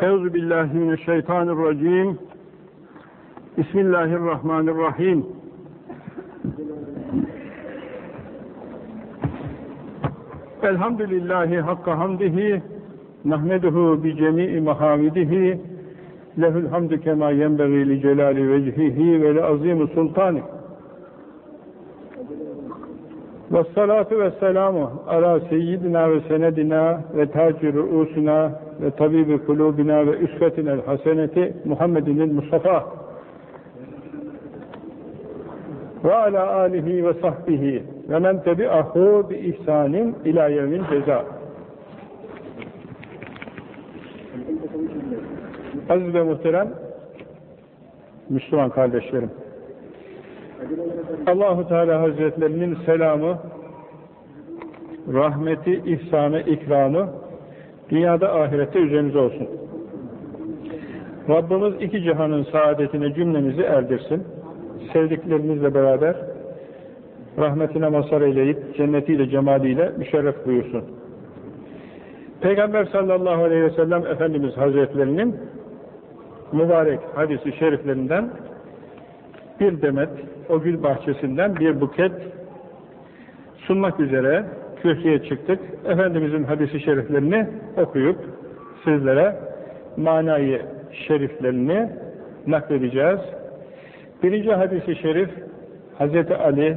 Euzu billahi mineşşeytanirracim. Bismillahirrahmanirrahim. Elhamdülillahi hakka hamdihi nahmeduhu bi cemii mahamidihi lehul hamdü kema yenbeği li celali vecihihi ve li azimi sultani ve salatu ve selamu ala seyyidina ve senedina ve taci ruusina ve tabibi kulubina ve üsvetinel haseneti Muhammedinil Mustafa ve ala alihi ve sahbihi ve men tebi'ahu bi ihsanin ila yevmin ceza. Aziz ve muhterem Müslüman kardeşlerim Allahu Teala Hazretlerinin selamı rahmeti, ihsanı, ikramı dünyada ahirette üzerinize olsun. Rabbimiz iki cihanın saadetine cümlemizi erdirsin. Sevdiklerinizle beraber rahmetine mazhar eyleyip cennetiyle, cemaliyle müşerref buyursun. Peygamber sallallahu aleyhi ve sellem Efendimiz Hazretlerinin mübarek hadisi şeriflerinden bir demet o gül bahçesinden bir buket sunmak üzere kürsüye çıktık. Efendimizin hadisi şeriflerini okuyup sizlere manayı şeriflerini nakledeceğiz. Birinci hadisi şerif Hz. Ali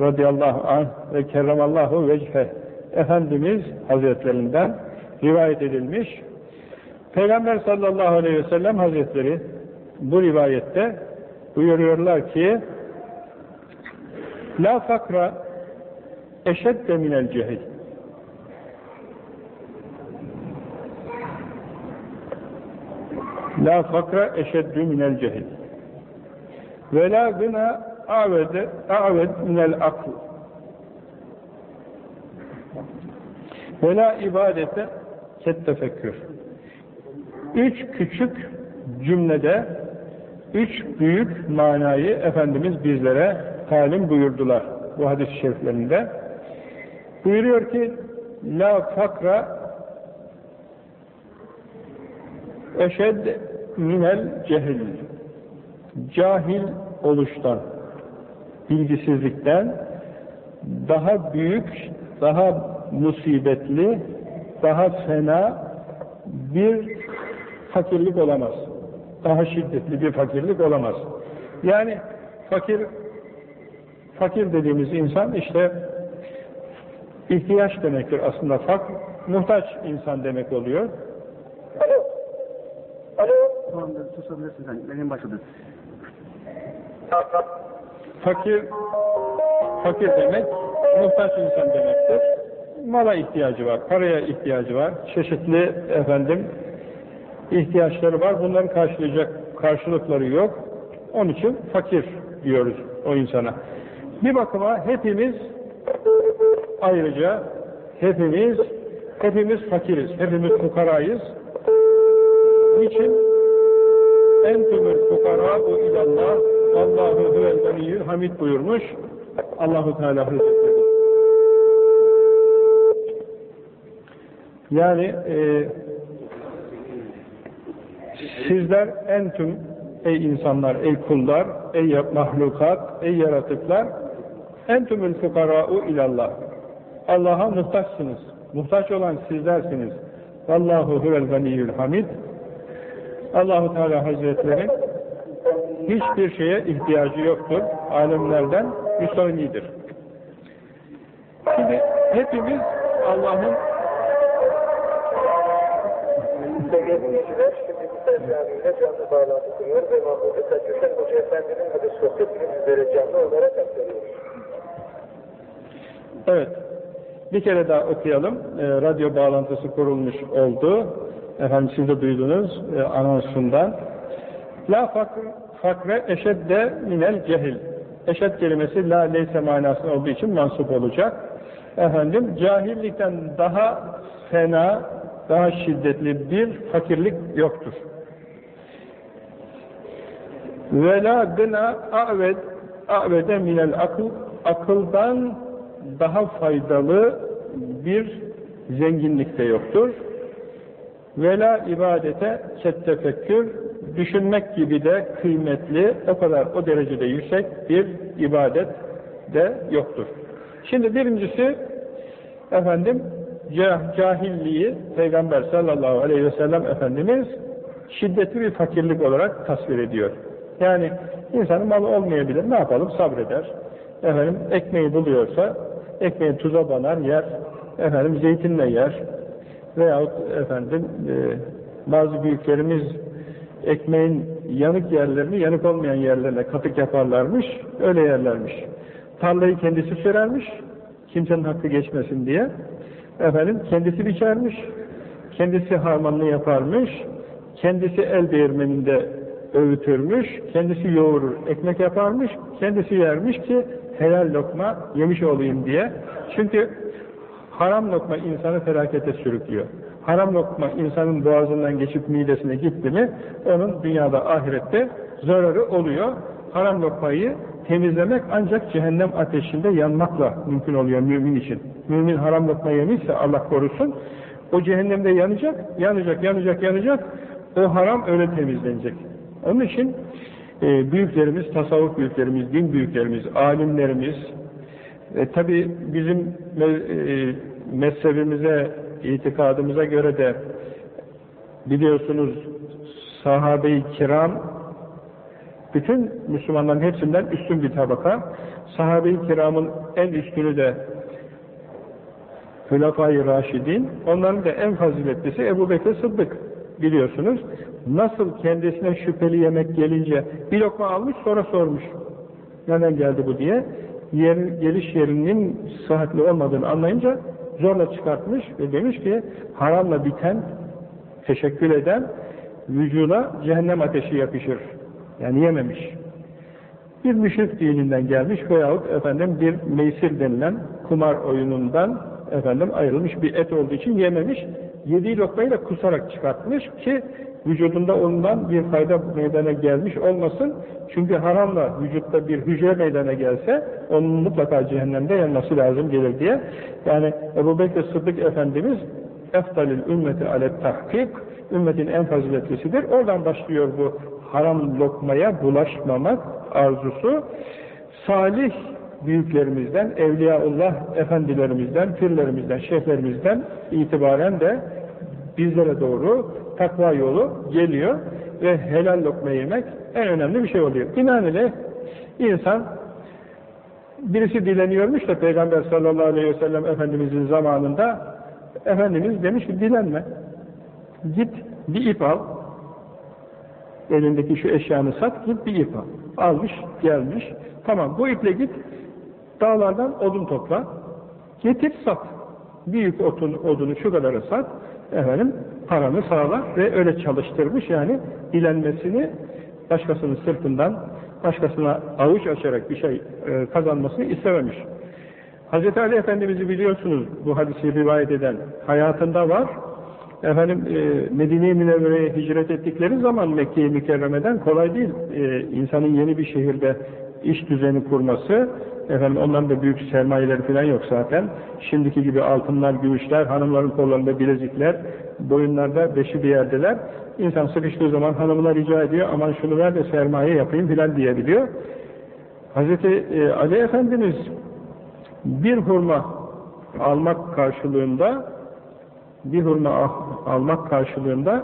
radıyallahu anh ve kerramallahu vechhe Efendimiz Hazretlerinden rivayet edilmiş. Peygamber sallallahu aleyhi ve sellem Hazretleri bu rivayette buyuruyorlar ki La fakra eşedde minel cehil. La fakra eşeddü minel cehil. Ve la gına a'vede a'ved minel akl. Ve la ibadete ket tefekkür. Üç küçük cümlede üç büyük manayı Efendimiz bizlere talim buyurdular bu hadis-i şeriflerinde. Buyuruyor ki La fakra eşed minel cehil cahil oluştan bilgisizlikten daha büyük daha musibetli daha fena bir fakirlik olamaz daha şiddetli bir fakirlik olamaz. Yani fakir fakir dediğimiz insan işte ihtiyaç demektir aslında fak muhtaç insan demek oluyor. Alo. Alo. Tamam susabilirsin sen. Benim başladı. Fakir fakir demek muhtaç insan demektir. Mala ihtiyacı var, paraya ihtiyacı var, çeşitli efendim ihtiyaçları var. Bunların karşılayacak karşılıkları yok. Onun için fakir diyoruz o insana. Bir bakıma hepimiz ayrıca hepimiz hepimiz fakiriz. Hepimiz fukarayız. Niçin? Entümül fukarâ'u ilallah Allahu huvel hamid buyurmuş Allahu Teala Hazretleri. Yani e, Sizler en tüm ey insanlar, ey kullar, ey mahlukat, ey yaratıklar en tümül fukara'u ilallah. Allah'a muhtaçsınız. Muhtaç olan sizlersiniz. Vallahu huvel ganiyyül hamid. Allahu Teala Hazretleri hiçbir şeye ihtiyacı yoktur. Alemlerden müstahnidir. Şimdi hepimiz Allah'ın Selvi'yle canlı bağlantı kuruyor ve Mahmud-u Kaçırşen Hoca Efendi'nin hadis sohbet bizlere canlı olarak aktarıyor. Evet. Bir kere daha okuyalım. E, radyo bağlantısı kurulmuş oldu. Efendim siz de duydunuz e, anonsundan. La fakr, fakre eşedde minel cehil. Eşed kelimesi la leyse manası olduğu için mansup olacak. Efendim cahillikten daha fena, daha şiddetli bir fakirlik yoktur. Ve la gına a'ved a'vede minel akıl akıldan daha faydalı bir zenginlik de yoktur. Vela ibadete kettefekkür düşünmek gibi de kıymetli, o kadar o derecede yüksek bir ibadet de yoktur. Şimdi birincisi efendim cahilliği Peygamber sallallahu aleyhi ve sellem Efendimiz şiddetli bir fakirlik olarak tasvir ediyor. Yani insanın malı olmayabilir. Ne yapalım? Sabreder. Efendim ekmeği buluyorsa ekmeği tuza banar, yer. Efendim zeytinle yer. Veyahut efendim e, bazı büyüklerimiz ekmeğin yanık yerlerini yanık olmayan yerlerine katık yaparlarmış. Öyle yerlermiş. Tarlayı kendisi sürermiş. Kimsenin hakkı geçmesin diye. Efendim kendisi biçermiş. Kendisi harmanını yaparmış. Kendisi el değirmeninde öğütürmüş, kendisi yoğurur, ekmek yaparmış, kendisi yermiş ki helal lokma yemiş olayım diye. Çünkü haram lokma insanı felakete sürüklüyor. Haram lokma insanın boğazından geçip midesine gitti mi, onun dünyada ahirette zararı oluyor. Haram lokmayı temizlemek ancak cehennem ateşinde yanmakla mümkün oluyor mümin için. Mümin haram lokma yemişse Allah korusun, o cehennemde yanacak, yanacak, yanacak, yanacak, o haram öyle temizlenecek. Onun için e, büyüklerimiz, tasavvuf büyüklerimiz, din büyüklerimiz, alimlerimiz, e, tabi bizim e, mezhebimize, itikadımıza göre de biliyorsunuz sahabe-i kiram bütün Müslümanların hepsinden üstün bir tabaka. Sahabe-i kiramın en üstünü de Hülafai Raşidin, onların da en faziletlisi Ebu Bekir Sıddık biliyorsunuz. Nasıl kendisine şüpheli yemek gelince bir lokma almış sonra sormuş. Neden geldi bu diye. Yer, geliş yerinin sıhhatli olmadığını anlayınca zorla çıkartmış ve demiş ki haramla biten, teşekkür eden vücuda cehennem ateşi yapışır. Yani yememiş. Bir müşrik dininden gelmiş veyahut efendim bir meysir denilen kumar oyunundan efendim ayrılmış bir et olduğu için yememiş. Yediği lokmayı da kusarak çıkartmış ki vücudunda ondan bir fayda meydana gelmiş olmasın. Çünkü haramla vücutta bir hücre meydana gelse onun mutlaka cehennemde yanması lazım gelir diye. Yani Ebu Bekir Sıddık Efendimiz eftalil ümmeti alet tahkik ümmetin en faziletlisidir. Oradan başlıyor bu haram lokmaya bulaşmamak arzusu. Salih büyüklerimizden, Evliyaullah efendilerimizden, pirlerimizden, şeyhlerimizden itibaren de bizlere doğru takva yolu geliyor ve helal lokma yemek en önemli bir şey oluyor. Binaenaleyh insan birisi dileniyormuş da Peygamber sallallahu aleyhi ve sellem Efendimizin zamanında Efendimiz demiş ki dilenme git bir ip al elindeki şu eşyanı sat git bir ip al. Almış gelmiş tamam bu iple git dağlardan odun topla getir sat. Büyük otun, odunu şu kadarı sat efendim paranı sağla ve öyle çalıştırmış yani dilenmesini başkasının sırtından başkasına avuç açarak bir şey e, kazanmasını istememiş. Hz. Ali Efendimiz'i biliyorsunuz bu hadisi rivayet eden hayatında var. Efendim e, Medine-i Münevvere'ye hicret ettikleri zaman Mekke-i Mükerreme'den kolay değil. E, insanın yeni bir şehirde iş düzeni kurması, efendim onların da büyük sermayeleri falan yok zaten. Şimdiki gibi altınlar, gümüşler, hanımların kollarında bilezikler, boyunlarda beşi bir yerdeler. İnsan sıkıştığı zaman hanımına rica ediyor, aman şunu ver de sermaye yapayım filan diyebiliyor. Hz. E, Ali Efendimiz bir hurma almak karşılığında bir hurma almak karşılığında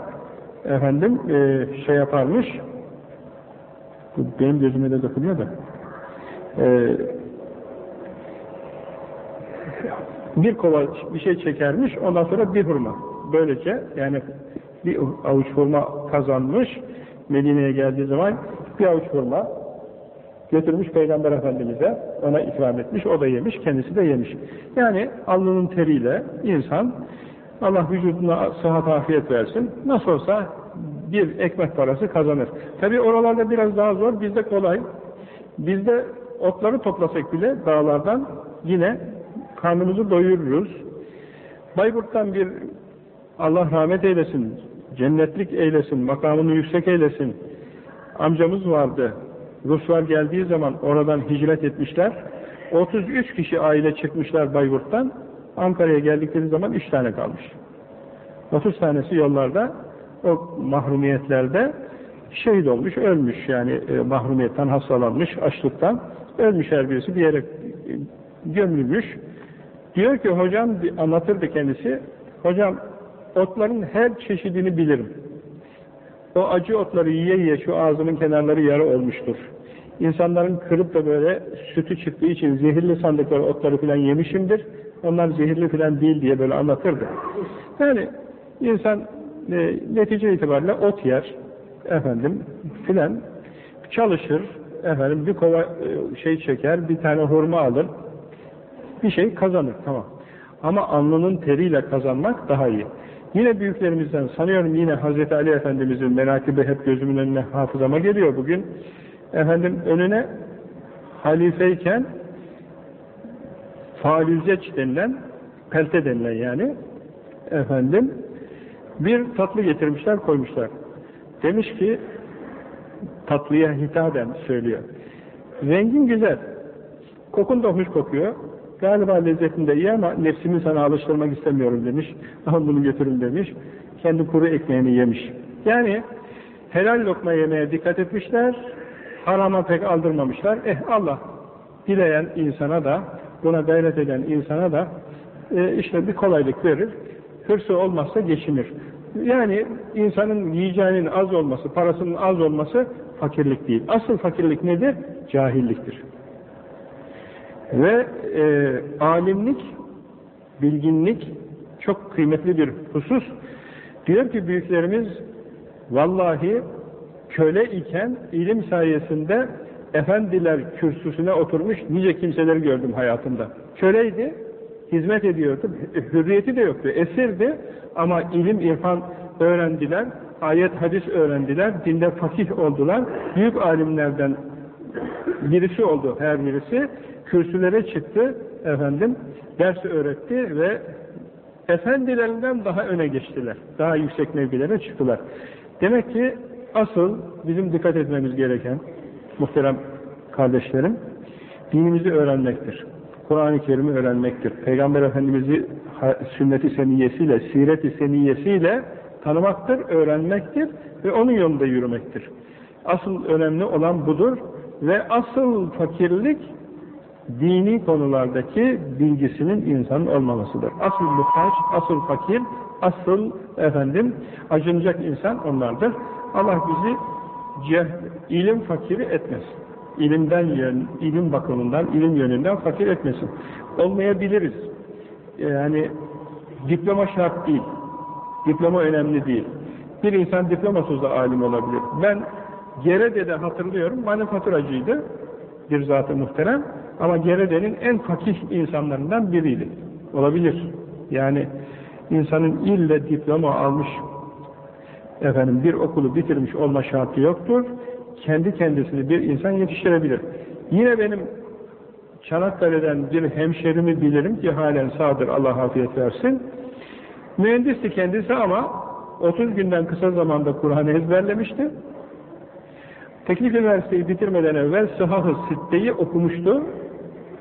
efendim e, şey yaparmış benim gözüme de dokunuyor da e, bir kova bir şey çekermiş ondan sonra bir hurma böylece yani bir avuç hurma kazanmış Medine'ye geldiği zaman bir avuç hurma götürmüş Peygamber Efendimiz'e ona ikram etmiş, o da yemiş, kendisi de yemiş. Yani alnının teriyle insan Allah vücuduna sıhhat afiyet versin. Nasıl olsa bir ekmek parası kazanır. Tabi oralarda biraz daha zor, bizde kolay. Bizde otları toplasak bile dağlardan yine karnımızı doyururuz. Bayburt'tan bir Allah rahmet eylesin, cennetlik eylesin, makamını yüksek eylesin. Amcamız vardı. Ruslar geldiği zaman oradan hicret etmişler. 33 kişi aile çıkmışlar Bayburt'tan. Ankara'ya geldikleri zaman 3 tane kalmış. 30 tanesi yollarda o mahrumiyetlerde şehit olmuş, ölmüş yani e, mahrumiyetten hastalanmış, açlıktan ölmüş her birisi bir yere e, gömülmüş. Diyor ki hocam anlatırdı kendisi. Hocam otların her çeşidini bilirim. O acı otları yiye yiye şu ağzımın kenarları yara olmuştur. İnsanların kırıp da böyle sütü çıktığı için zehirli sandıkları otları filan yemişimdir. Onlar zehirli filan değil diye böyle anlatırdı. Yani insan e, netice itibariyle ot yer, efendim filan çalışır, efendim bir kova e, şey çeker, bir tane hurma alır, bir şey kazanır tamam. Ama alnının teriyle kazanmak daha iyi. Yine büyüklerimizden sanıyorum yine Hazreti Ali Efendimizin menakibi hep gözümün önüne hafızama geliyor bugün. Efendim önüne halifeyken falüzeç denilen pelte denilen yani efendim bir tatlı getirmişler koymuşlar. Demiş ki tatlıya hitaben söylüyor. Rengin güzel. Kokun da hoş kokuyor. Galiba lezzetinde iyi ama nefsimi sana alıştırmak istemiyorum demiş. Ama bunu götürün demiş. Kendi kuru ekmeğini yemiş. Yani helal lokma yemeye dikkat etmişler. Harama pek aldırmamışlar. Eh Allah dileyen insana da buna gayret eden insana da e, işte bir kolaylık verir. Hırsı olmazsa geçinir. Yani insanın yiyeceğinin az olması, parasının az olması fakirlik değil. Asıl fakirlik nedir? Cahilliktir. Ve e, alimlik, bilginlik çok kıymetli bir husus. Diyor ki büyüklerimiz, vallahi köle iken ilim sayesinde efendiler kürsüsüne oturmuş nice kimseleri gördüm hayatımda. Köleydi, hizmet ediyordu, hürriyeti de yoktu, esirdi ama ilim, irfan öğrendiler, ayet, hadis öğrendiler, dinde fakih oldular, büyük alimlerden birisi oldu her birisi, kürsülere çıktı, efendim, ders öğretti ve efendilerinden daha öne geçtiler, daha yüksek mevkilere çıktılar. Demek ki asıl bizim dikkat etmemiz gereken, muhterem kardeşlerim, dinimizi öğrenmektir. Kur'an-ı Kerim'i öğrenmektir. Peygamber Efendimiz'i sünnet-i seniyesiyle, siret-i seniyesiyle tanımaktır, öğrenmektir ve onun yolunda yürümektir. Asıl önemli olan budur ve asıl fakirlik dini konulardaki bilgisinin insanın olmamasıdır. Asıl muhtaç, asıl fakir, asıl efendim acınacak insan onlardır. Allah bizi ilim fakiri etmesin. İlimden ilim bakımından, ilim yönünden fakir etmesin. Olmayabiliriz. Yani diploma şart değil. Diploma önemli değil. Bir insan diplomasız da alim olabilir. Ben Gerede'de hatırlıyorum, manifaturacıydı bir zat-ı muhterem ama Gerede'nin en fakih insanlarından biriydi. Olabilir. Yani insanın ille diploma almış efendim bir okulu bitirmiş olma şartı yoktur. Kendi kendisini bir insan yetiştirebilir. Yine benim Çanakkale'den bir hemşerimi bilirim ki halen sağdır Allah afiyet versin. Mühendisti kendisi ama 30 günden kısa zamanda Kur'an'ı ezberlemişti. Teknik üniversiteyi bitirmeden evvel Sıhhah-ı Sitte'yi okumuştu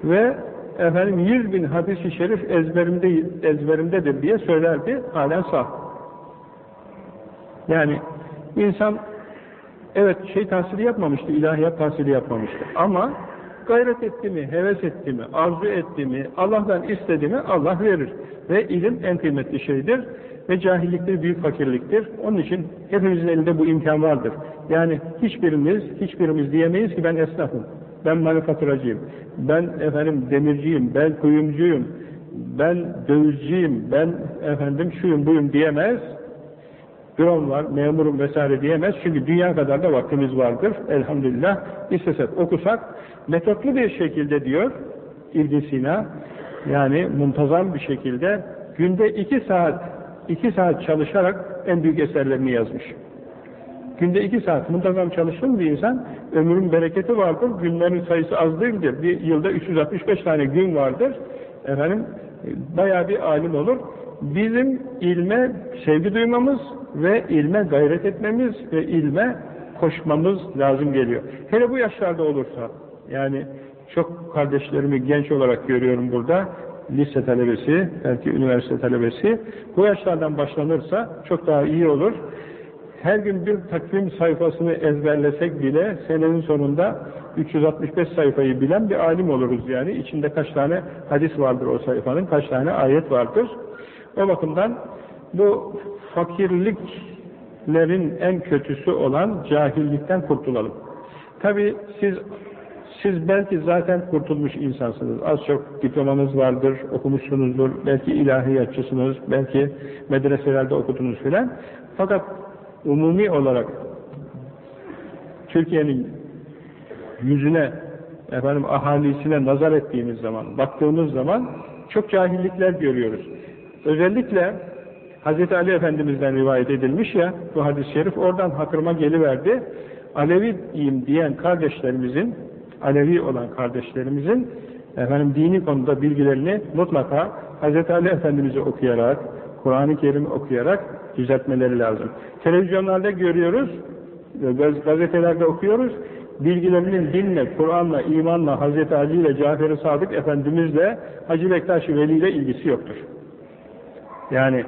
ve efendim 100 bin hadis-i şerif ezberimde, ezberimdedir diye söylerdi, halen sağ. Yani insan evet şey tahsili yapmamıştı, ilahiyat tahsili yapmamıştı ama gayret etti mi, heves etti mi, arzu etti mi, Allah'tan istedi mi Allah verir. Ve ilim en kıymetli şeydir ve cahilliktir, büyük fakirliktir. Onun için hepimizin elinde bu imkan vardır. Yani hiçbirimiz, hiçbirimiz diyemeyiz ki ben esnafım, ben manifaturacıyım, ben efendim demirciyim, ben kuyumcuyum, ben dövizciyim, ben efendim şuyum buyum diyemez. Bürom var, memurum vesaire diyemez. Çünkü dünya kadar da vaktimiz vardır. Elhamdülillah. İstesek okusak metotlu bir şekilde diyor ibn Sina yani muntazam bir şekilde günde iki saat iki saat çalışarak en büyük eserlerini yazmış. Günde iki saat muntazam çalıştığın bir insan ömrün bereketi vardır. Günlerin sayısı az değildir. Bir yılda 365 tane gün vardır. Efendim bayağı bir alim olur. Bizim ilme sevgi duymamız ve ilme gayret etmemiz ve ilme koşmamız lazım geliyor. Hele bu yaşlarda olursa yani çok kardeşlerimi genç olarak görüyorum burada. lise talebesi, belki üniversite talebesi. Bu yaşlardan başlanırsa çok daha iyi olur. Her gün bir takvim sayfasını ezberlesek bile senenin sonunda 365 sayfayı bilen bir alim oluruz yani. İçinde kaç tane hadis vardır o sayfanın, kaç tane ayet vardır. O bakımdan bu fakirliklerin en kötüsü olan cahillikten kurtulalım. Tabi siz siz belki zaten kurtulmuş insansınız. Az çok diplomanız vardır, okumuşsunuzdur, belki ilahiyatçısınız, belki medreselerde okudunuz filan. Fakat umumi olarak Türkiye'nin yüzüne, efendim ahalisine nazar ettiğimiz zaman, baktığımız zaman çok cahillikler görüyoruz. Özellikle Hz. Ali Efendimiz'den rivayet edilmiş ya, bu hadis-i şerif oradan hatırıma geliverdi. Aleviyim diyen kardeşlerimizin, Alevi olan kardeşlerimizin efendim dini konuda bilgilerini mutlaka Hz. Ali Efendimiz'i okuyarak, Kur'an-ı Kerim okuyarak düzeltmeleri lazım. Televizyonlarda görüyoruz, gazetelerde okuyoruz, bilgilerinin dinle, Kur'an'la, imanla, Hz. Ali ile Cafer-i Sadık Efendimizle Hacı Bektaş-ı Veli ile ilgisi yoktur. Yani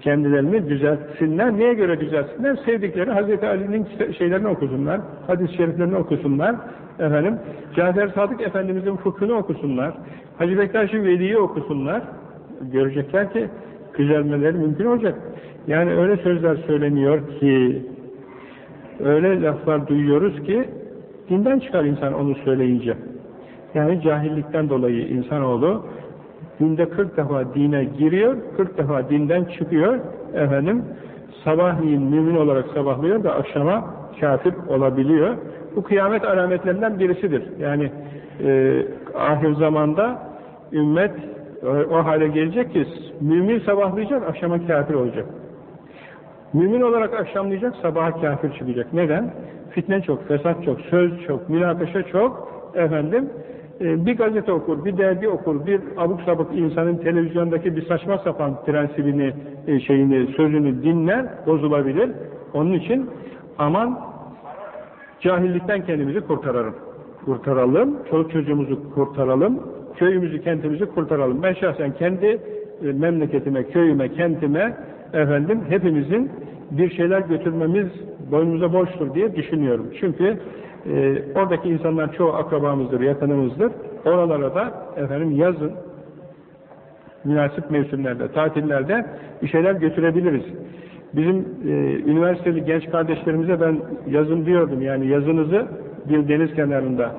kendilerini düzeltsinler. Neye göre düzeltsinler? Sevdikleri Hz. Ali'nin şeylerini okusunlar, hadis-i şeriflerini okusunlar, efendim, Cafer Sadık Efendimizin fıkhını okusunlar, Hacı Bektaş-ı Veli'yi okusunlar. Görecekler ki düzelmeleri mümkün olacak. Yani öyle sözler söyleniyor ki, öyle laflar duyuyoruz ki, dinden çıkar insan onu söyleyince. Yani cahillikten dolayı insanoğlu Günde 40 defa dine giriyor, 40 defa dinden çıkıyor. Efendim, sabahleyin mümin olarak sabahlıyor da akşama kafir olabiliyor. Bu kıyamet alametlerinden birisidir. Yani e, ahir zamanda ümmet o, hale gelecek ki mümin sabahlayacak, akşama kafir olacak. Mümin olarak akşamlayacak, sabaha kafir çıkacak. Neden? Fitne çok, fesat çok, söz çok, münakaşa çok, efendim, ee, bir gazete okur, bir dergi okur, bir abuk sabuk insanın televizyondaki bir saçma sapan prensibini, e, şeyini, sözünü dinler, bozulabilir. Onun için aman cahillikten kendimizi kurtaralım. Kurtaralım, çoluk çocuğumuzu kurtaralım, köyümüzü, kentimizi kurtaralım. Ben şahsen kendi e, memleketime, köyüme, kentime efendim hepimizin bir şeyler götürmemiz boynumuza borçtur diye düşünüyorum. Çünkü e, oradaki insanlar çoğu akrabamızdır, yakınımızdır. Oralara da efendim yazın münasip mevsimlerde, tatillerde bir şeyler götürebiliriz. Bizim e, üniversiteli genç kardeşlerimize ben yazın diyordum yani yazınızı bir deniz kenarında,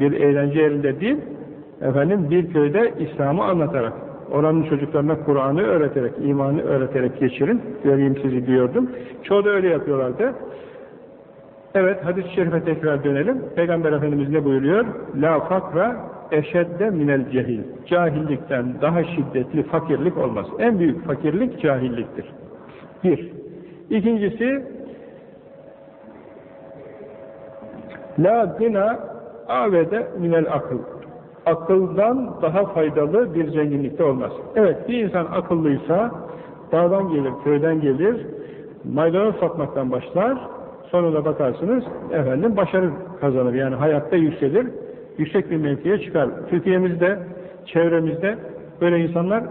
bir eğlence yerinde değil, efendim bir köyde İslam'ı anlatarak, oranın çocuklarına Kur'an'ı öğreterek, imanı öğreterek geçirin, göreyim sizi diyordum. Çoğu da öyle yapıyorlardı. Evet, hadis-i şerife tekrar dönelim. Peygamber Efendimiz ne buyuruyor? La fakra eşedde minel cehil. Cahillikten daha şiddetli fakirlik olmaz. En büyük fakirlik cahilliktir. Bir. İkincisi La gına avede minel akıl. Akıldan daha faydalı bir zenginlikte olmaz. Evet, bir insan akıllıysa dağdan gelir, köyden gelir, maydanoz satmaktan başlar, sonunda bakarsınız efendim başarı kazanır. Yani hayatta yükselir, yüksek bir mevkiye çıkar. Türkiye'mizde, çevremizde böyle insanlar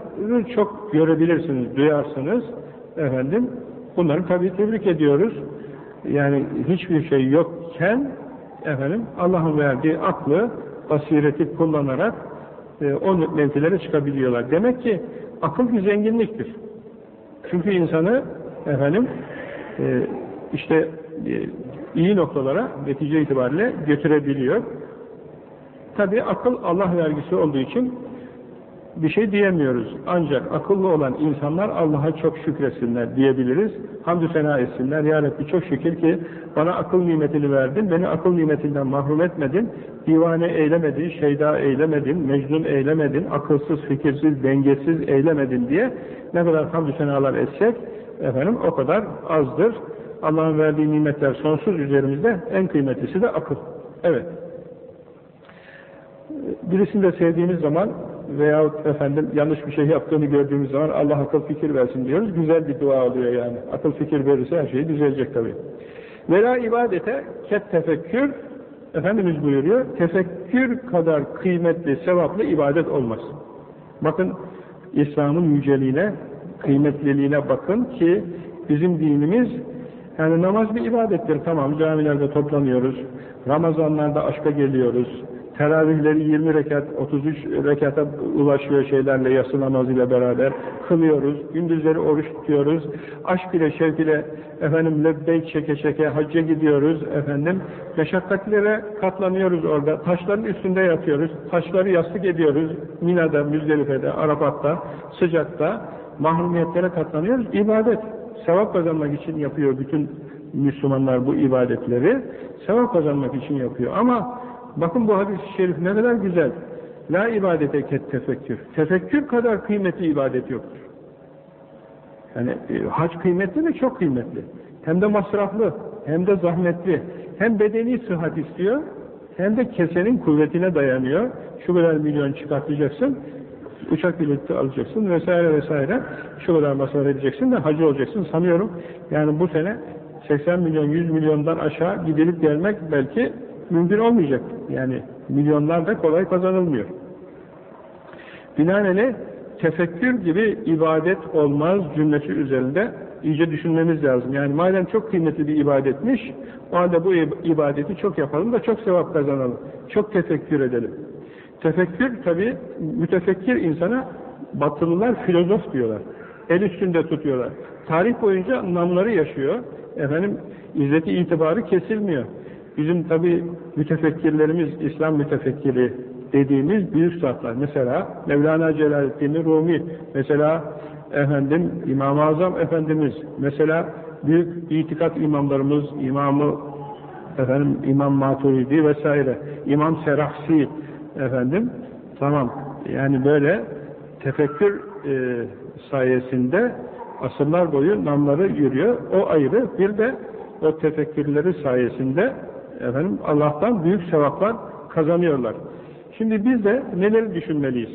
çok görebilirsiniz, duyarsınız efendim. Bunları tabii tebrik ediyoruz. Yani hiçbir şey yokken efendim Allah'ın verdiği aklı, basireti kullanarak e, o mevkilere çıkabiliyorlar. Demek ki akıl bir zenginliktir. Çünkü insanı efendim e, işte e, iyi noktalara netice itibariyle götürebiliyor. Tabi akıl Allah vergisi olduğu için bir şey diyemiyoruz. Ancak akıllı olan insanlar Allah'a çok şükresinler diyebiliriz. Hamdü sena etsinler. Ya Rabbi çok şükür ki bana akıl nimetini verdin. Beni akıl nimetinden mahrum etmedin. Divane eylemedin, şeyda eylemedin, mecnun eylemedin, akılsız, fikirsiz, dengesiz eylemedin diye ne kadar hamdü senalar etsek efendim o kadar azdır. Allah'ın verdiği nimetler sonsuz üzerimizde en kıymetlisi de akıl. Evet. Birisini de sevdiğimiz zaman veyahut efendim yanlış bir şey yaptığını gördüğümüz zaman Allah akıl fikir versin diyoruz. Güzel bir dua oluyor yani. Akıl fikir verirse her şey düzelecek tabii. Vela ibadete ket tefekkür Efendimiz buyuruyor, tefekkür kadar kıymetli, sevaplı ibadet olmaz. Bakın İslam'ın yüceliğine, kıymetliliğine bakın ki bizim dinimiz yani namaz bir ibadettir. Tamam camilerde toplanıyoruz. Ramazanlarda aşka geliyoruz. Teravihleri 20 rekat, 33 rekata ulaşıyor şeylerle, yatsı namazıyla beraber kılıyoruz. Gündüzleri oruç tutuyoruz. Aşk ile, şevk ile efendim lebbeyk çeke çeke hacca gidiyoruz efendim. Meşakkatlere katlanıyoruz orada. Taşların üstünde yatıyoruz. Taşları yastık ediyoruz. Mina'da, Müzdelife'de, Arafat'ta, sıcakta mahrumiyetlere katlanıyoruz. İbadet. Sevap kazanmak için yapıyor bütün Müslümanlar bu ibadetleri. Sevap kazanmak için yapıyor. Ama bakın bu hadis-i şerif ne kadar güzel. La ibadete ket tefekkür. Tefekkür kadar kıymetli ibadet yoktur. Yani e, hac kıymetli mi? Çok kıymetli. Hem de masraflı, hem de zahmetli. Hem bedeni sıhhat istiyor, hem de kesenin kuvvetine dayanıyor. Şu kadar milyon çıkartacaksın, uçak bileti alacaksın vesaire vesaire. Şu kadar masraf edeceksin de hacı olacaksın sanıyorum. Yani bu sene 80 milyon, 100 milyondan aşağı gidilip gelmek belki mümkün olmayacak. Yani milyonlar da kolay kazanılmıyor. Binaenaleyh tefekkür gibi ibadet olmaz cümlesi üzerinde iyice düşünmemiz lazım. Yani madem çok kıymetli bir ibadetmiş, o halde bu ibadeti çok yapalım da çok sevap kazanalım. Çok tefekkür edelim. Tefekkür tabi mütefekkir insana batılılar filozof diyorlar. El üstünde tutuyorlar. Tarih boyunca namları yaşıyor. Efendim izzeti itibarı kesilmiyor. Bizim tabi mütefekkirlerimiz İslam mütefekkiri dediğimiz büyük zatlar. Mesela Mevlana Celaleddin Rumi, mesela efendim İmam-ı Azam Efendimiz, mesela büyük itikat imamlarımız, imamı efendim İmam Maturidi vesaire, İmam Serahsi efendim tamam yani böyle tefekkür e, sayesinde asırlar boyu namları yürüyor. O ayrı. Bir de o tefekkürleri sayesinde efendim Allah'tan büyük sevaplar kazanıyorlar. Şimdi biz de neleri düşünmeliyiz?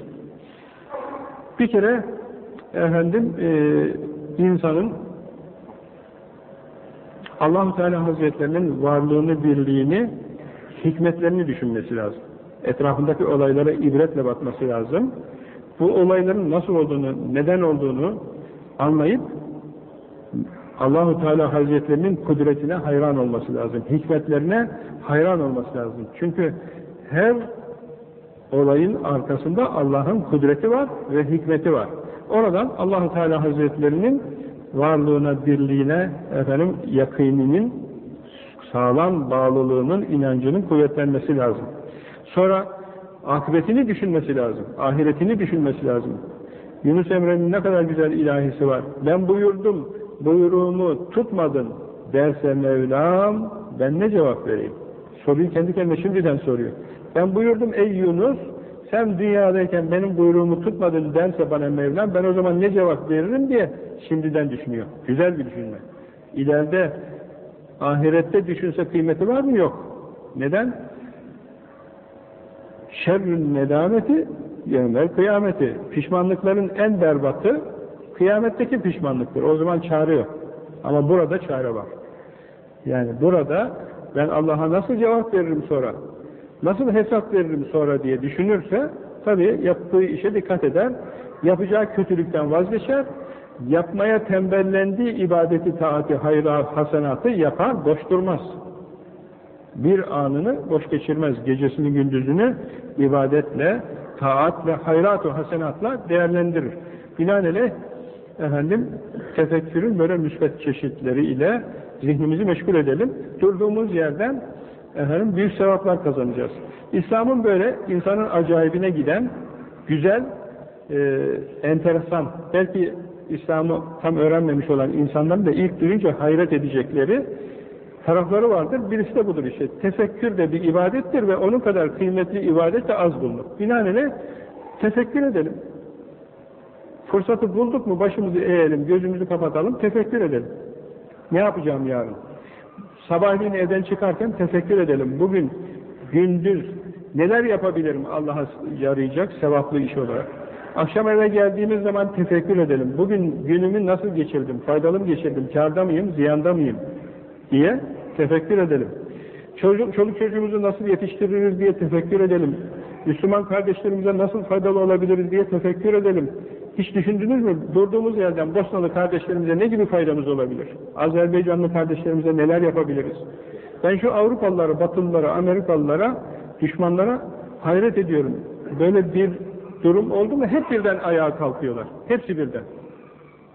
Bir kere efendim e, insanın Allahu Teala Hazretlerinin varlığını, birliğini, hikmetlerini düşünmesi lazım. Etrafındaki olaylara ibretle bakması lazım. Bu olayların nasıl olduğunu, neden olduğunu anlayıp Allahu Teala Hazretlerinin kudretine hayran olması lazım. Hikmetlerine hayran olması lazım. Çünkü her olayın arkasında Allah'ın kudreti var ve hikmeti var. Oradan Allahu Teala Hazretlerinin varlığına, birliğine, efendim yakıninin sağlam bağlılığının, inancının kuvvetlenmesi lazım. Sonra akıbetini düşünmesi lazım. Ahiretini düşünmesi lazım. Yunus Emre'nin ne kadar güzel ilahisi var. Ben buyurdum, buyruğumu tutmadın derse Mevlam, ben ne cevap vereyim? Soruyu kendi kendine şimdiden soruyor. Ben buyurdum ey Yunus, sen dünyadayken benim buyruğumu tutmadın derse bana Mevlam, ben o zaman ne cevap veririm diye şimdiden düşünüyor. Güzel bir düşünme. İleride, ahirette düşünse kıymeti var mı? Yok. Neden? Şerrün nedameti, yevmel kıyameti. Pişmanlıkların en berbatı, kıyametteki pişmanlıktır. O zaman çare yok. Ama burada çare var. Yani burada ben Allah'a nasıl cevap veririm sonra? Nasıl hesap veririm sonra diye düşünürse tabii yaptığı işe dikkat eder. Yapacağı kötülükten vazgeçer. Yapmaya tembellendiği ibadeti, taati, hayra, hasenatı yapar, boş durmaz. Bir anını boş geçirmez. Gecesini, gündüzünü ibadetle, taat ve hayrat ve hasenatla değerlendirir. Binaenaleyh efendim tefekkürün böyle müsbet çeşitleri ile zihnimizi meşgul edelim. Durduğumuz yerden efendim büyük sevaplar kazanacağız. İslam'ın böyle insanın acayibine giden güzel, e, enteresan, belki İslam'ı tam öğrenmemiş olan insanların da ilk duyunca hayret edecekleri tarafları vardır. Birisi de budur işte. Tefekkür de bir ibadettir ve onun kadar kıymetli ibadet de az bulunur. Binaenaleyh tefekkür edelim. Fırsatı bulduk mu başımızı eğelim, gözümüzü kapatalım, tefekkür edelim. Ne yapacağım yarın? Sabahleyin evden çıkarken tefekkür edelim. Bugün, gündüz neler yapabilirim Allah'a yarayacak, sevaplı iş olarak? Akşam eve geldiğimiz zaman tefekkür edelim. Bugün günümü nasıl geçirdim, faydalı mı geçirdim, kârda mıyım, ziyanda mıyım diye tefekkür edelim. Çocuk, çoluk çocuğumuzu nasıl yetiştiririz diye tefekkür edelim. Müslüman kardeşlerimize nasıl faydalı olabiliriz diye tefekkür edelim. Hiç düşündünüz mü? Durduğumuz yerden Bosnalı kardeşlerimize ne gibi faydamız olabilir? Azerbaycanlı kardeşlerimize neler yapabiliriz? Ben şu Avrupalılara, Batılılara, Amerikalılara, düşmanlara hayret ediyorum. Böyle bir durum oldu mu hep birden ayağa kalkıyorlar. Hepsi birden.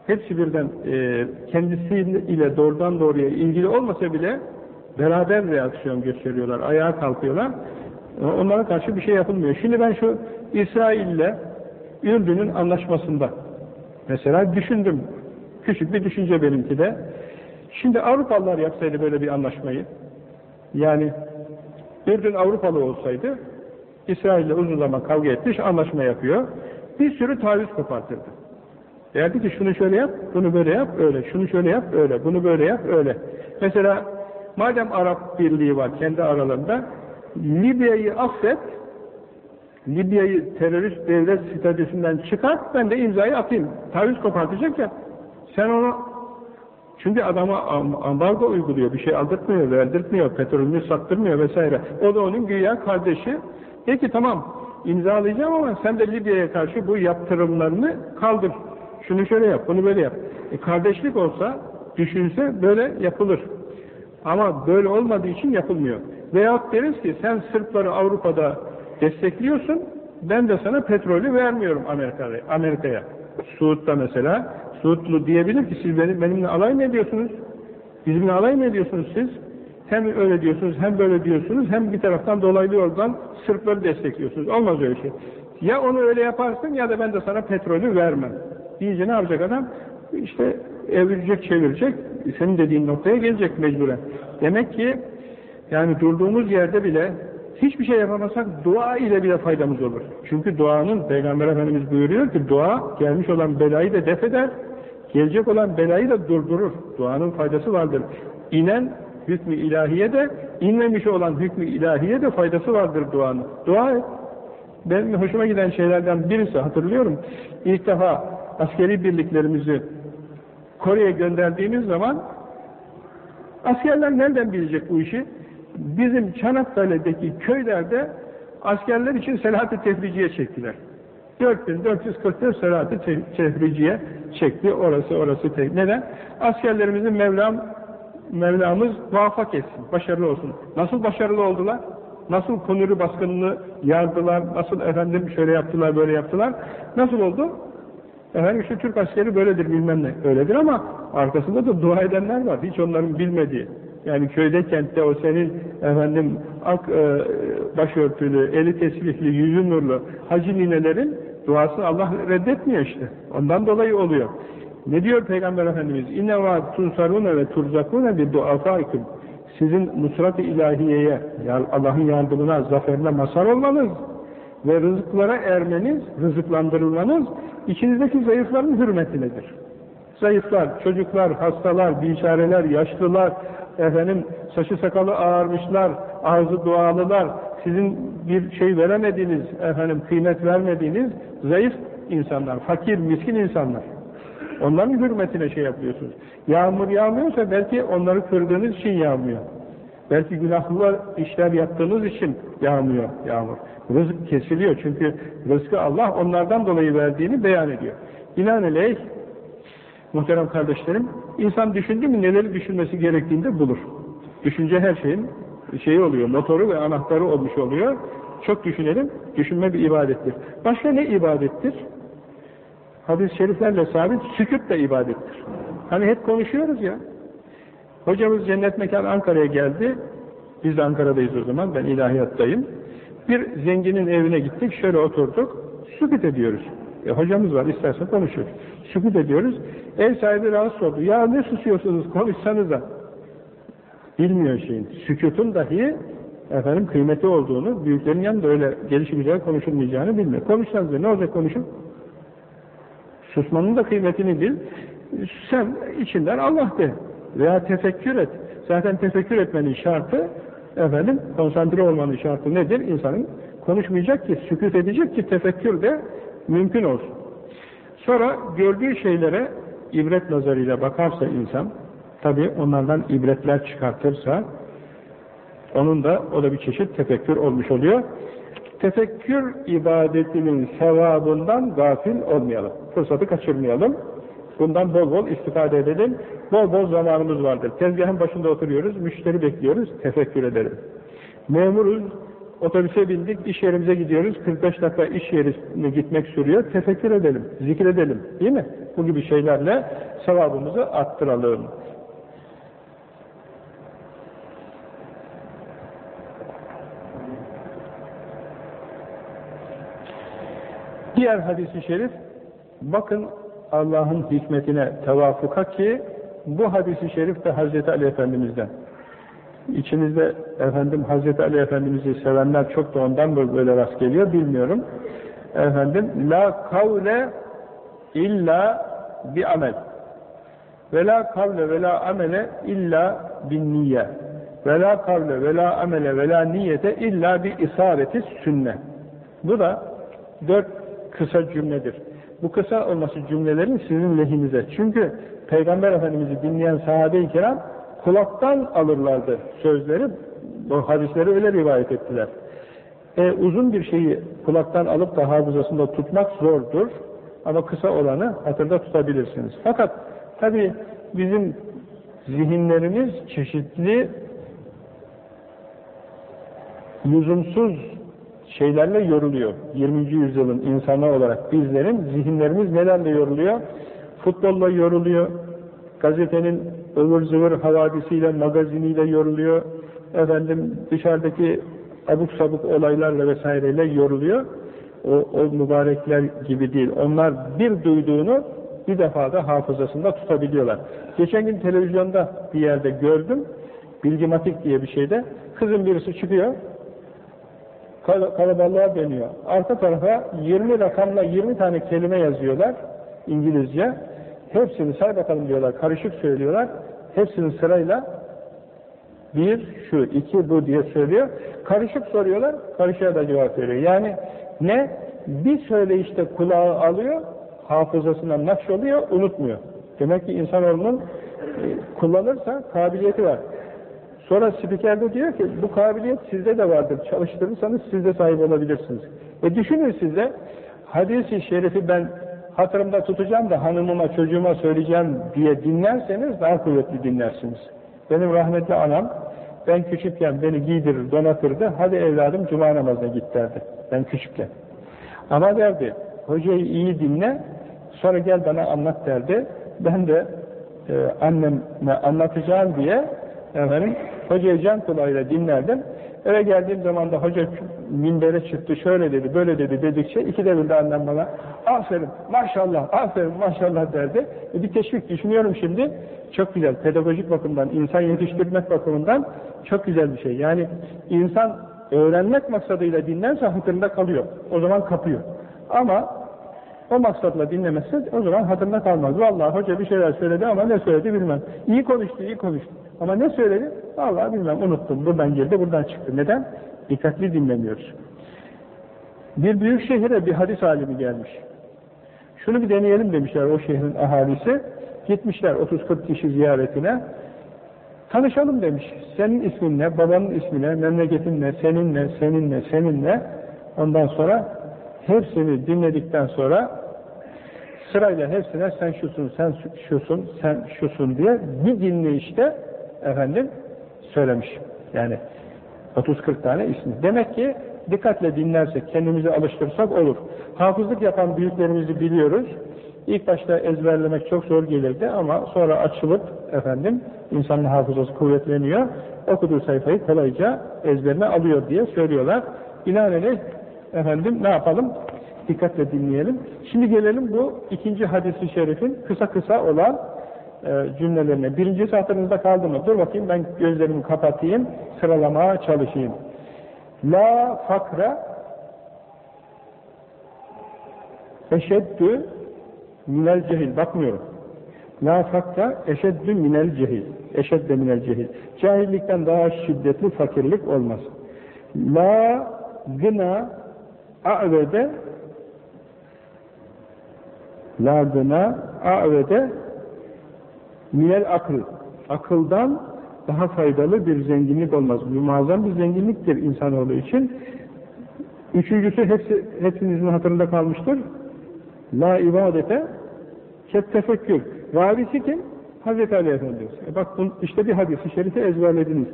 Hepsi birden e, kendisiyle doğrudan doğruya ilgili olmasa bile beraber reaksiyon gösteriyorlar. Ayağa kalkıyorlar. Onlara karşı bir şey yapılmıyor. Şimdi ben şu İsrail'le Ürdün'ün anlaşmasında mesela düşündüm. Küçük bir düşünce benimki de. Şimdi Avrupalılar yapsaydı böyle bir anlaşmayı yani Ürdün Avrupalı olsaydı İsrail'le uzun zaman kavga etmiş, anlaşma yapıyor. Bir sürü taviz kopartırdı. Derdi ki şunu şöyle yap, bunu böyle yap, öyle. Şunu şöyle yap, öyle. Bunu böyle yap, öyle. Mesela madem Arap Birliği var kendi aralarında Libya'yı affet, Libya'yı terörist devlet statüsünden çıkart, ben de imzayı atayım. Taviz kopartacak ya. Sen onu çünkü adama ambargo uyguluyor, bir şey aldırtmıyor, verdirtmiyor, petrolünü sattırmıyor vesaire. O da onun güya kardeşi. Peki tamam, imzalayacağım ama sen de Libya'ya karşı bu yaptırımlarını kaldır. Şunu şöyle yap, bunu böyle yap. E kardeşlik olsa, düşünse böyle yapılır. Ama böyle olmadığı için yapılmıyor. Veyahut deriz ki sen Sırpları Avrupa'da destekliyorsun, ben de sana petrolü vermiyorum Amerika'ya. Amerika'ya. Suud'da mesela, Suudlu diyebilir ki siz benim, benimle alay mı ediyorsunuz? Bizimle alay mı ediyorsunuz siz? Hem öyle diyorsunuz, hem böyle diyorsunuz, hem bir taraftan dolaylı yoldan Sırpları destekliyorsunuz. Olmaz öyle şey. Ya onu öyle yaparsın ya da ben de sana petrolü vermem. Deyince ne yapacak adam? İşte evirecek, çevirecek, senin dediğin noktaya gelecek mecburen. Demek ki yani durduğumuz yerde bile hiçbir şey yapamasak dua ile bile faydamız olur. Çünkü duanın Peygamber Efendimiz buyuruyor ki dua gelmiş olan belayı da def eder, gelecek olan belayı da durdurur. Duanın faydası vardır. İnen hükmü ilahiye de, inmemiş olan hükmü ilahiye de faydası vardır duanın. Dua et. Benim hoşuma giden şeylerden birisi hatırlıyorum. İlk defa askeri birliklerimizi Kore'ye gönderdiğimiz zaman askerler nereden bilecek bu işi? Bizim Çanakkale'deki köylerde askerler için Selahat-ı Tefriciye çektiler. 4444 Selahat-ı Tefriciye çekti. Orası orası. Neden? Askerlerimizin Mevlam Mevlamız muvaffak etsin, başarılı olsun. Nasıl başarılı oldular? Nasıl Konuri baskınını yardılar, nasıl efendim şöyle yaptılar, böyle yaptılar. Nasıl oldu? Efendim işte Türk askeri böyledir bilmem ne. Öyledir ama arkasında da dua edenler var. Hiç onların bilmediği. Yani köyde, kentte o senin efendim ak e, başörtülü, eli tesbihli, yüzü nurlu hacı ninelerin duasını Allah reddetmiyor işte. Ondan dolayı oluyor. Ne diyor Peygamber Efendimiz? İnne va tunsarune ve turzakune bi duafaikum. Sizin nusrat-ı ilahiyeye, Allah'ın yardımına, zaferine mazhar olmanız ve rızıklara ermeniz, rızıklandırılmanız içinizdeki zayıfların hürmetinedir. Zayıflar, çocuklar, hastalar, biçareler, yaşlılar, efendim saçı sakalı ağarmışlar, ağzı dualılar, sizin bir şey veremediğiniz, efendim kıymet vermediğiniz zayıf insanlar, fakir, miskin insanlar. Onların hürmetine şey yapıyorsunuz. Yağmur yağmıyorsa belki onları kırdığınız için yağmıyor. Belki günahlı işler yaptığınız için yağmıyor yağmur. Rızık kesiliyor çünkü rızkı Allah onlardan dolayı verdiğini beyan ediyor. Binaenaleyh muhterem kardeşlerim, insan düşündü mü neleri düşünmesi gerektiğinde bulur. Düşünce her şeyin şeyi oluyor, motoru ve anahtarı olmuş oluyor. Çok düşünelim, düşünme bir ibadettir. Başka ne ibadettir? Hadis-i şeriflerle sabit, sükut da ibadettir. Hani hep konuşuyoruz ya, hocamız cennet mekan Ankara'ya geldi, biz de Ankara'dayız o zaman, ben ilahiyattayım. Bir zenginin evine gittik, şöyle oturduk, sükut ediyoruz. E, hocamız var, isterse konuşuyoruz. Sükut ediyoruz. Ev sahibi rahatsız oldu. Ya ne susuyorsunuz, konuşsanız da. Bilmiyor şeyin. Sükutun dahi efendim kıymeti olduğunu, büyüklerin yanında öyle gelişi güzel konuşulmayacağını bilmiyor. Konuşsanız da ne olacak konuşun? Susmanın da kıymetini bil. Sen içinden Allah de. Veya tefekkür et. Zaten tefekkür etmenin şartı efendim konsantre olmanın şartı nedir? İnsanın konuşmayacak ki, sükut edecek ki tefekkür de mümkün olsun. Sonra gördüğü şeylere ibret nazarıyla bakarsa insan, tabi onlardan ibretler çıkartırsa, onun da o da bir çeşit tefekkür olmuş oluyor. tefekkür ibadetinin sevabından gafil olmayalım. Fırsatı kaçırmayalım. Bundan bol bol istifade edelim. Bol bol zamanımız vardır. Tezgahın başında oturuyoruz, müşteri bekliyoruz, tefekkür edelim. Memuruz, otobüse bindik, iş yerimize gidiyoruz, 45 dakika iş yerine gitmek sürüyor, tefekkür edelim, zikredelim, değil mi? Bu gibi şeylerle sevabımızı arttıralım. Diğer hadisi şerif, bakın Allah'ın hikmetine tevafuka ki, bu hadisi şerif de Hazreti Ali Efendimiz'den. İçinizde efendim Hazreti Ali Efendimiz'i sevenler çok da ondan böyle rast geliyor bilmiyorum. Efendim la kavle illa bi amel. Ve la kavle ve la amele illa bin niyye. Ve la kavle ve la amele ve la niyete illa bi isabeti sünne. Bu da dört kısa cümledir. Bu kısa olması cümlelerin sizin lehinize. Çünkü Peygamber Efendimiz'i dinleyen sahabe-i kiram kulaktan alırlardı sözleri. Bu hadisleri öyle rivayet ettiler. E, uzun bir şeyi kulaktan alıp da hafızasında tutmak zordur. Ama kısa olanı hatırda tutabilirsiniz. Fakat tabi bizim zihinlerimiz çeşitli lüzumsuz şeylerle yoruluyor. 20. yüzyılın insanı olarak bizlerin zihinlerimiz nelerle yoruluyor? Futbolla yoruluyor, gazetenin ıvır zıvır havadisiyle, magaziniyle yoruluyor, efendim dışarıdaki abuk sabuk olaylarla vesaireyle yoruluyor. O, o mübarekler gibi değil. Onlar bir duyduğunu bir defada hafızasında tutabiliyorlar. Geçen gün televizyonda bir yerde gördüm, Bilgimatik diye bir şeyde, kızın birisi çıkıyor, kalabalığa dönüyor. Arka tarafa 20 rakamla 20 tane kelime yazıyorlar, İngilizce. Hepsini say bakalım diyorlar, karışık söylüyorlar. Hepsini sırayla bir, şu, iki, bu diye söylüyor. Karışık soruyorlar, karışığa da cevap veriyor. Yani ne? Bir söyleyişte kulağı alıyor, hafızasına nakş oluyor, unutmuyor. Demek ki insanoğlunun e, kullanırsa kabiliyeti var. Sonra spiker de diyor ki bu kabiliyet sizde de vardır. Çalıştırırsanız siz de sahip olabilirsiniz. E düşünün size hadisi şerifi ben hatırımda tutacağım da hanımıma çocuğuma söyleyeceğim diye dinlerseniz daha kuvvetli dinlersiniz. Benim rahmetli anam ben küçükken beni giydirir, donatırdı. Hadi evladım cuma namazına git derdi. Ben küçükken. Ama derdi, hocayı iyi dinle, sonra gel bana anlat derdi. Ben de e, anneme anlatacağım diye efendim, hocayı can kulağıyla dinlerdim. Eve geldiğim zaman da hoca minbere çıktı, şöyle dedi, böyle dedi dedikçe iki devirde annem bana aferin, maşallah, aferin, maşallah derdi. E bir teşvik düşünüyorum şimdi. Çok güzel, pedagojik bakımdan, insan yetiştirmek bakımından çok güzel bir şey. Yani insan öğrenmek maksadıyla dinlerse hatırında kalıyor. O zaman kapıyor. Ama o maksatla dinlemezse o zaman hatırında kalmaz. Vallahi hoca bir şeyler söyledi ama ne söyledi bilmem. İyi konuştu, iyi konuştu. Ama ne söyledi? Vallahi bilmem, unuttum. Buradan girdi, buradan çıktı. Neden? Dikkatli dinlemiyoruz. Bir büyük şehire bir hadis alimi gelmiş. Şunu bir deneyelim demişler o şehrin ahalisi. Gitmişler 30-40 kişi ziyaretine. Tanışalım demiş. Senin ismin ne, babanın ismi ne, memleketin ne, senin ne, senin ne, senin ne. Ondan sonra hepsini dinledikten sonra sırayla hepsine sen şusun, sen şusun, sen şusun diye bir dinleyişte efendim söylemiş. Yani 30-40 tane ismi. Demek ki dikkatle dinlersek, kendimizi alıştırsak olur. Hafızlık yapan büyüklerimizi biliyoruz. İlk başta ezberlemek çok zor gelirdi ama sonra açılıp efendim insanın hafızası kuvvetleniyor. Okuduğu sayfayı kolayca ezberine alıyor diye söylüyorlar. Binaenaleyh efendim ne yapalım? Dikkatle dinleyelim. Şimdi gelelim bu ikinci hadisi şerifin kısa kısa olan cümlelerine. Birincisi hatırınızda kaldı mı? Dur bakayım ben gözlerimi kapatayım, sıralamaya çalışayım. La fakra eşeddü minel cehil. Bakmıyorum. La fakra eşeddü minel cehil. Eşedde minel cehil. Cahillikten daha şiddetli fakirlik olmaz. La gına a'vede La gına a'vede minel akıl. Akıldan daha faydalı bir zenginlik olmaz. Bu muazzam bir zenginliktir insanoğlu için. Üçüncüsü hepsi, hepinizin hatırında kalmıştır. La ibadete ket tefekkür. Ravisi kim? Hazreti Ali Efendimiz. E bak işte bir hadisi şerifi ezberlediniz.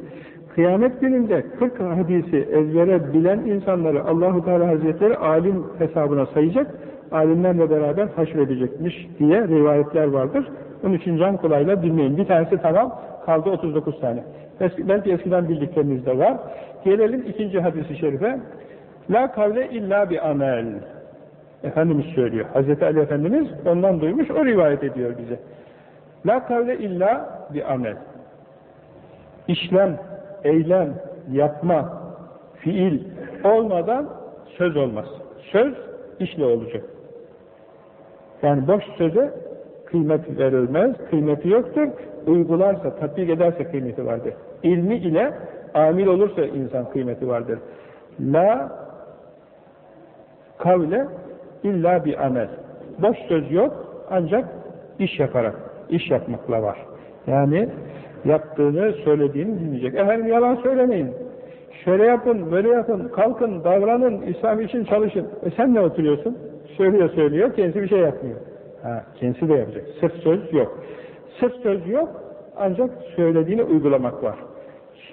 Kıyamet gününde 40 hadisi ezbere bilen insanları Allahu Teala Hazretleri alim hesabına sayacak, alimlerle beraber haşredecekmiş diye rivayetler vardır. Onun için can kolayla dinleyin. Bir tanesi tamam, kaldı 39 tane. Eski, belki eskiden bildikleriniz de var. Gelelim ikinci hadisi şerife. La kavle illa bi amel. Efendimiz söylüyor. Hazreti Ali Efendimiz ondan duymuş, o rivayet ediyor bize. La kavle illa bi amel. İşlem, eylem, yapma, fiil olmadan söz olmaz. Söz işle olacak. Yani boş söze kıymet verilmez, kıymeti yoktur. Uygularsa, tatbik ederse kıymeti vardır. İlmi ile amil olursa insan kıymeti vardır. La kavle illa bir amel. Boş söz yok ancak iş yaparak, iş yapmakla var. Yani yaptığını, söylediğini dinleyecek. Efendim yalan söylemeyin. Şöyle yapın, böyle yapın, kalkın, davranın, İslam için çalışın. E sen ne oturuyorsun? Söylüyor söylüyor, kendisi bir şey yapmıyor. Ha, kendisi de yapacak. Sırf söz yok. Sırf söz yok, ancak söylediğini uygulamak var.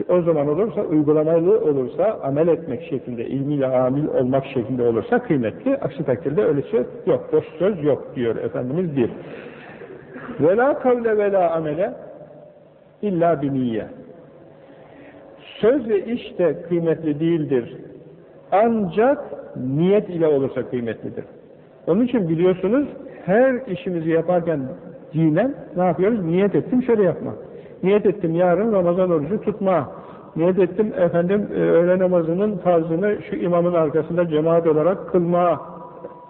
O zaman olursa, uygulamalı olursa, amel etmek şeklinde, ilmiyle amil olmak şeklinde olursa kıymetli. Aksi takdirde öyle söz yok, boş söz yok diyor Efendimiz bir. Vela kavle vela amele illa biniye. Söz ve iş de kıymetli değildir. Ancak niyet ile olursa kıymetlidir. Onun için biliyorsunuz her işimizi yaparken dinen ne yapıyoruz? Niyet ettim şöyle yapma. Niyet ettim yarın Ramazan orucu tutma. Niyet ettim efendim e, öğle namazının tarzını şu imamın arkasında cemaat olarak kılma.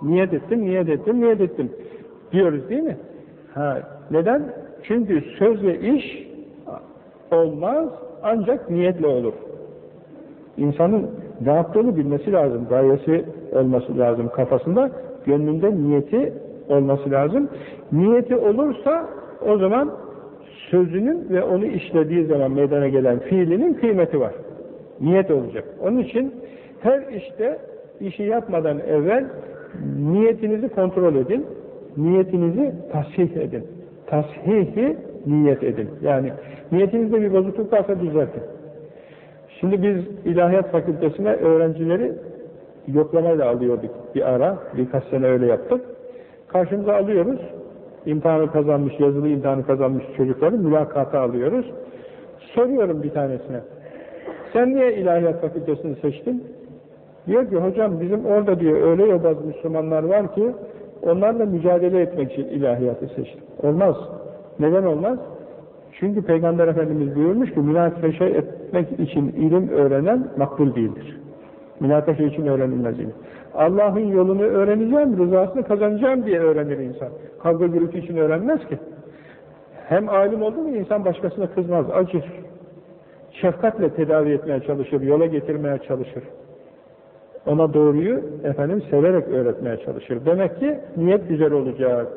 Niyet ettim, niyet ettim, niyet ettim. Diyoruz değil mi? Ha, neden? Çünkü söz ve iş olmaz ancak niyetle olur. İnsanın ne yaptığını bilmesi lazım. Gayesi olması lazım kafasında. Gönlünde niyeti olması lazım. Niyeti olursa o zaman sözünün ve onu işlediği zaman meydana gelen fiilinin kıymeti var. Niyet olacak. Onun için her işte işi yapmadan evvel niyetinizi kontrol edin. Niyetinizi tasih edin. Tashihi niyet edin. Yani niyetinizde bir bozukluk varsa düzeltin. Şimdi biz İlahiyat Fakültesine öğrencileri yoklamayla alıyorduk bir ara. Birkaç sene öyle yaptık. Karşımıza alıyoruz. İmtihanı kazanmış, yazılı imtihanı kazanmış çocukları mülakata alıyoruz. Soruyorum bir tanesine. Sen niye İlahiyat Fakültesini seçtin? Diyor ki hocam bizim orada diyor öyle yobaz Müslümanlar var ki onlarla mücadele etmek için ilahiyatı seçtim. Olmaz. Neden olmaz? Çünkü Peygamber Efendimiz buyurmuş ki münakaşa etmek için ilim öğrenen makbul değildir. Münakaşa için öğrenilmez ilim. Allah'ın yolunu öğreneceğim, rızasını kazanacağım diye öğrenir insan. Kavga gürültü için öğrenmez ki. Hem alim oldu mu insan başkasına kızmaz, acır. Şefkatle tedavi etmeye çalışır, yola getirmeye çalışır. Ona doğruyu efendim severek öğretmeye çalışır. Demek ki niyet güzel olacak.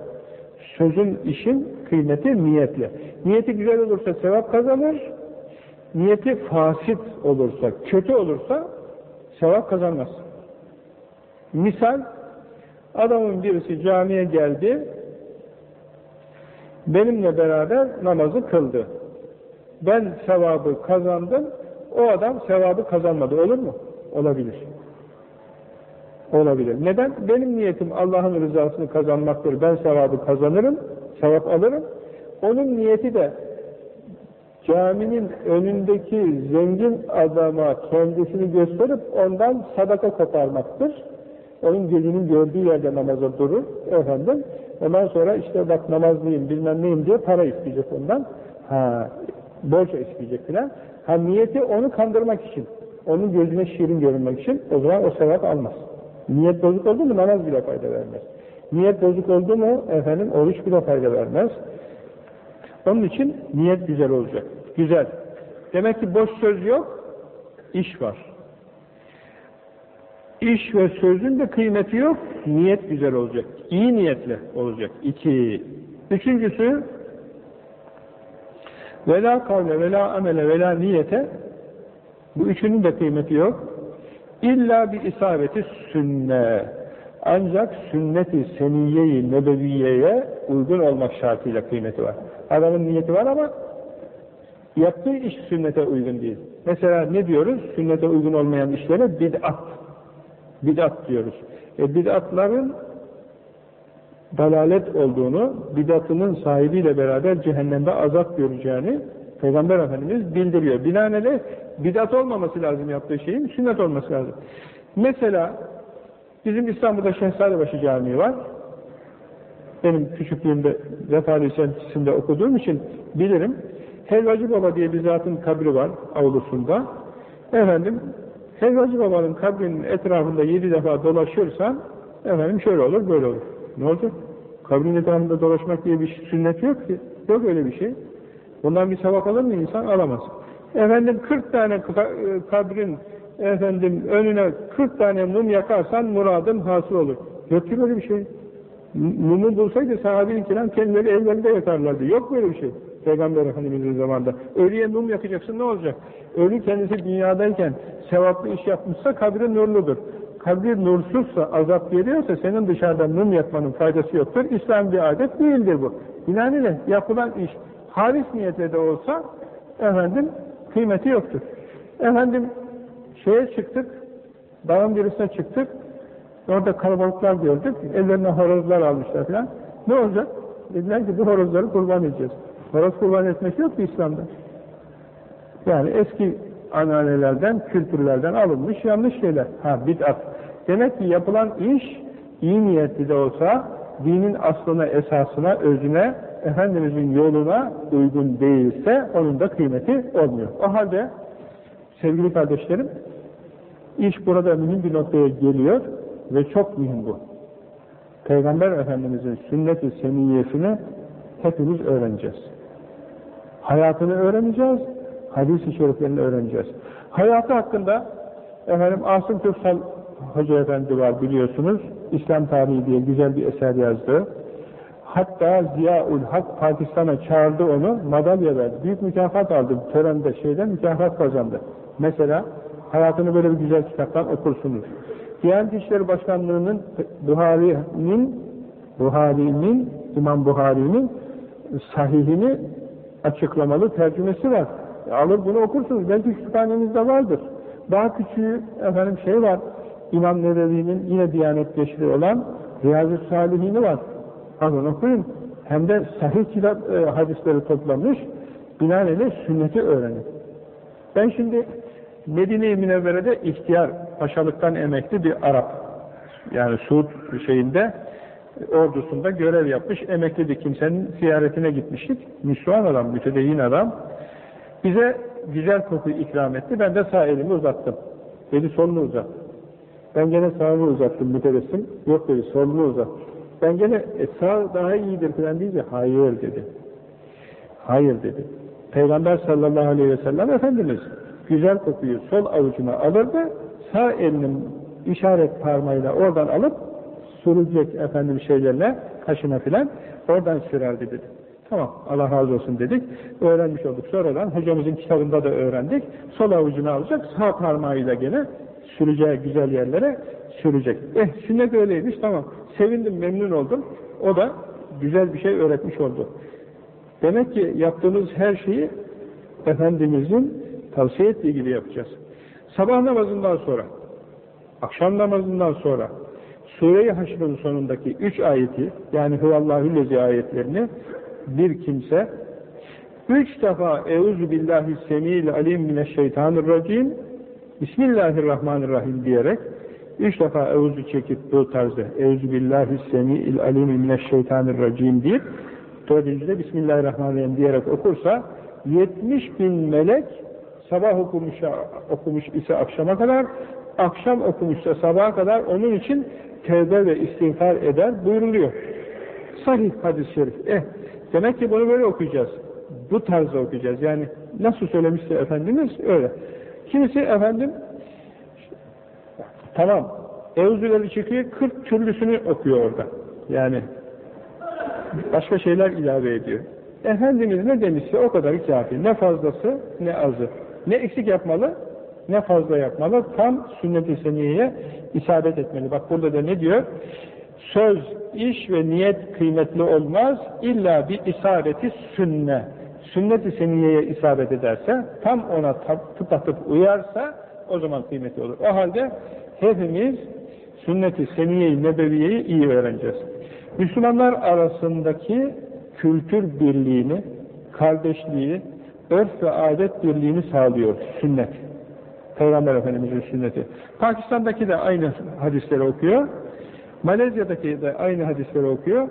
Sözün, işin kıymeti niyetle. Niyeti güzel olursa sevap kazanır. Niyeti fasit olursa, kötü olursa sevap kazanmaz. Misal, adamın birisi camiye geldi, benimle beraber namazı kıldı. Ben sevabı kazandım, o adam sevabı kazanmadı. Olur mu? Olabilir. Olabilir. Neden? Benim niyetim Allah'ın rızasını kazanmaktır. Ben sevabı kazanırım, sevap alırım. Onun niyeti de caminin önündeki zengin adama kendisini gösterip ondan sadaka koparmaktır. Onun gözünün gördüğü yerde namaza durur efendim. Ondan sonra işte bak namazlıyım bilmem neyim diye para isteyecek ondan. Ha, borç isteyecek filan. Ha niyeti onu kandırmak için. Onun gözüne şirin görünmek için o zaman o sevap almaz. Niyet bozuk oldu mu namaz bile fayda vermez. Niyet bozuk oldu mu efendim oruç bile fayda vermez. Onun için niyet güzel olacak. Güzel. Demek ki boş söz yok, iş var. İş ve sözün de kıymeti yok, niyet güzel olacak. İyi niyetle olacak. İki. Üçüncüsü, vela kavle, vela amele, vela niyete, bu üçünün de kıymeti yok. İlla bir isabeti sünne. Ancak sünnet-i seniye-i nebeviyeye uygun olmak şartıyla kıymeti var. Adamın niyeti var ama yaptığı iş sünnete uygun değil. Mesela ne diyoruz? Sünnete uygun olmayan işlere bid'at. Bid'at diyoruz. E bid'atların dalalet olduğunu, bidatının sahibiyle beraber cehennemde azap göreceğini Peygamber Efendimiz bildiriyor. Binaenaleyh bidat olmaması lazım yaptığı şeyin, sünnet olması lazım. Mesela bizim İstanbul'da Şehzadebaşı Camii var. Benim küçüklüğümde Vefa Lisansı'nda okuduğum için bilirim. Helvacı Baba diye bir zatın kabri var avlusunda. Efendim, Helvacı Baba'nın kabrinin etrafında yedi defa dolaşırsan, efendim şöyle olur, böyle olur. Ne olacak? Kabrin etrafında dolaşmak diye bir sünnet yok ki. Yok öyle bir şey. Bundan bir sevap alır mı insan? Alamaz. Efendim 40 tane kabrin efendim önüne 40 tane mum yakarsan muradın hasıl olur. Yok ki böyle bir şey. Mumu bulsaydı sahabe-i kiram kendileri evlerinde yakarlardı. Yok böyle bir şey. Peygamber Efendimiz'in zamanında. Ölüye mum yakacaksın ne olacak? Ölü kendisi dünyadayken sevaplı iş yapmışsa kabri nurludur. Kabri nursuzsa, azap geliyorsa senin dışarıda mum yakmanın faydası yoktur. İslam bir adet değildir bu. Binaenaleyh yapılan iş halis niyetle de olsa efendim kıymeti yoktur. Efendim şeye çıktık, dağın birisine çıktık, orada kalabalıklar gördük, ellerine horozlar almışlar falan. Ne olacak? Dediler ki bu horozları kurban edeceğiz. Horoz kurban etmek yok ki İslam'da. Yani eski ananelerden, kültürlerden alınmış yanlış şeyler. Ha bid'at. Demek ki yapılan iş iyi niyetli de olsa dinin aslına, esasına, özüne, Efendimizin yoluna uygun değilse onun da kıymeti olmuyor. O halde sevgili kardeşlerim iş burada mühim bir noktaya geliyor ve çok mühim bu. Peygamber Efendimizin sünnet-i seniyyesini hepimiz öğreneceğiz. Hayatını öğreneceğiz, hadis-i şeriflerini öğreneceğiz. Hayatı hakkında efendim Asım Köksal Hoca Efendi var biliyorsunuz. İslam tarihi diye güzel bir eser yazdı. Hatta Ziyaul Hak Pakistan'a çağırdı onu, madalya verdi. Büyük mükafat aldı törende şeyden mükafat kazandı. Mesela hayatını böyle bir güzel kitaptan okursunuz. Diyanet İşleri Başkanlığı'nın Buhari'nin Buhari'nin İmam Buhari'nin sahihini açıklamalı tercümesi var. Alır bunu okursunuz. Belki kütüphanenizde vardır. Daha küçüğü efendim şey var. İmam Nevevi'nin yine Diyanet Geçri olan Riyazu Salihini var. Alın okuyun. Hem de sahih kitap e, hadisleri toplamış. Binaenaleyh sünneti öğrenin. Ben şimdi Medine-i Münevvere'de ihtiyar paşalıktan emekli bir Arap. Yani Suud şeyinde ordusunda görev yapmış, emekli bir kimsenin ziyaretine gitmiştik. Müslüman adam, mütedeyyin adam. Bize güzel koku ikram etti. Ben de sağ elimi uzattım. Dedi solunu uzat. Ben gene sağımı uzattım mütebessim. Yok dedi solunu uzat. Ben gene e, sağ daha iyidir falan deyince hayır dedi. Hayır dedi. Peygamber sallallahu aleyhi ve sellem Efendimiz güzel kokuyu sol avucuna alırdı, sağ elinin işaret parmağıyla oradan alıp sürülecek efendim şeylerle kaşına filan oradan sürerdi dedi. Tamam Allah razı olsun dedik. Öğrenmiş olduk. Sonradan hocamızın kitabında da öğrendik. Sol avucuna alacak sağ parmağıyla gene süreceği güzel yerlere sürecek. Eh sünnet öyleymiş tamam. Sevindim memnun oldum. O da güzel bir şey öğretmiş oldu. Demek ki yaptığımız her şeyi Efendimizin tavsiye ettiği gibi yapacağız. Sabah namazından sonra, akşam namazından sonra Sure-i Haşr'ın sonundaki üç ayeti yani Hüvallahüllezi ayetlerini bir kimse üç defa Euzu billahi semil alim mineşşeytanirracim Bismillahirrahmanirrahim diyerek üç defa Euzu çekip bu tarzda Euzu billahi semil alim mineşşeytanirracim deyip dördüncüde Bismillahirrahmanirrahim diyerek okursa 70 bin melek sabah okumuş, okumuş ise akşama kadar akşam okumuşsa sabaha kadar onun için tevbe ve istiğfar eder buyuruluyor. Sahih hadis-i şerif. Eh, demek ki bunu böyle okuyacağız. Bu tarzda okuyacağız. Yani nasıl söylemişse Efendimiz öyle. Kimisi efendim tamam Euzüleri çıkıyor 40 türlüsünü okuyor orada. Yani başka şeyler ilave ediyor. Efendimiz ne demişse o kadar kafi. Ne fazlası ne azı. Ne eksik yapmalı ne fazla yapmalı, tam sünnet-i seniyeye isabet etmeli. Bak burada da ne diyor? Söz, iş ve niyet kıymetli olmaz, illa bir isabeti sünne. Sünnet-i seniyeye isabet ederse, tam ona tıpatıp uyarsa, o zaman kıymetli olur. O halde hepimiz sünnet-i seniye-i nebeviyeyi iyi öğreneceğiz. Müslümanlar arasındaki kültür birliğini, kardeşliği, örf ve adet birliğini sağlıyor sünnet. Peygamber Efendimiz'in sünneti. Pakistan'daki de aynı hadisleri okuyor. Malezya'daki de aynı hadisleri okuyor.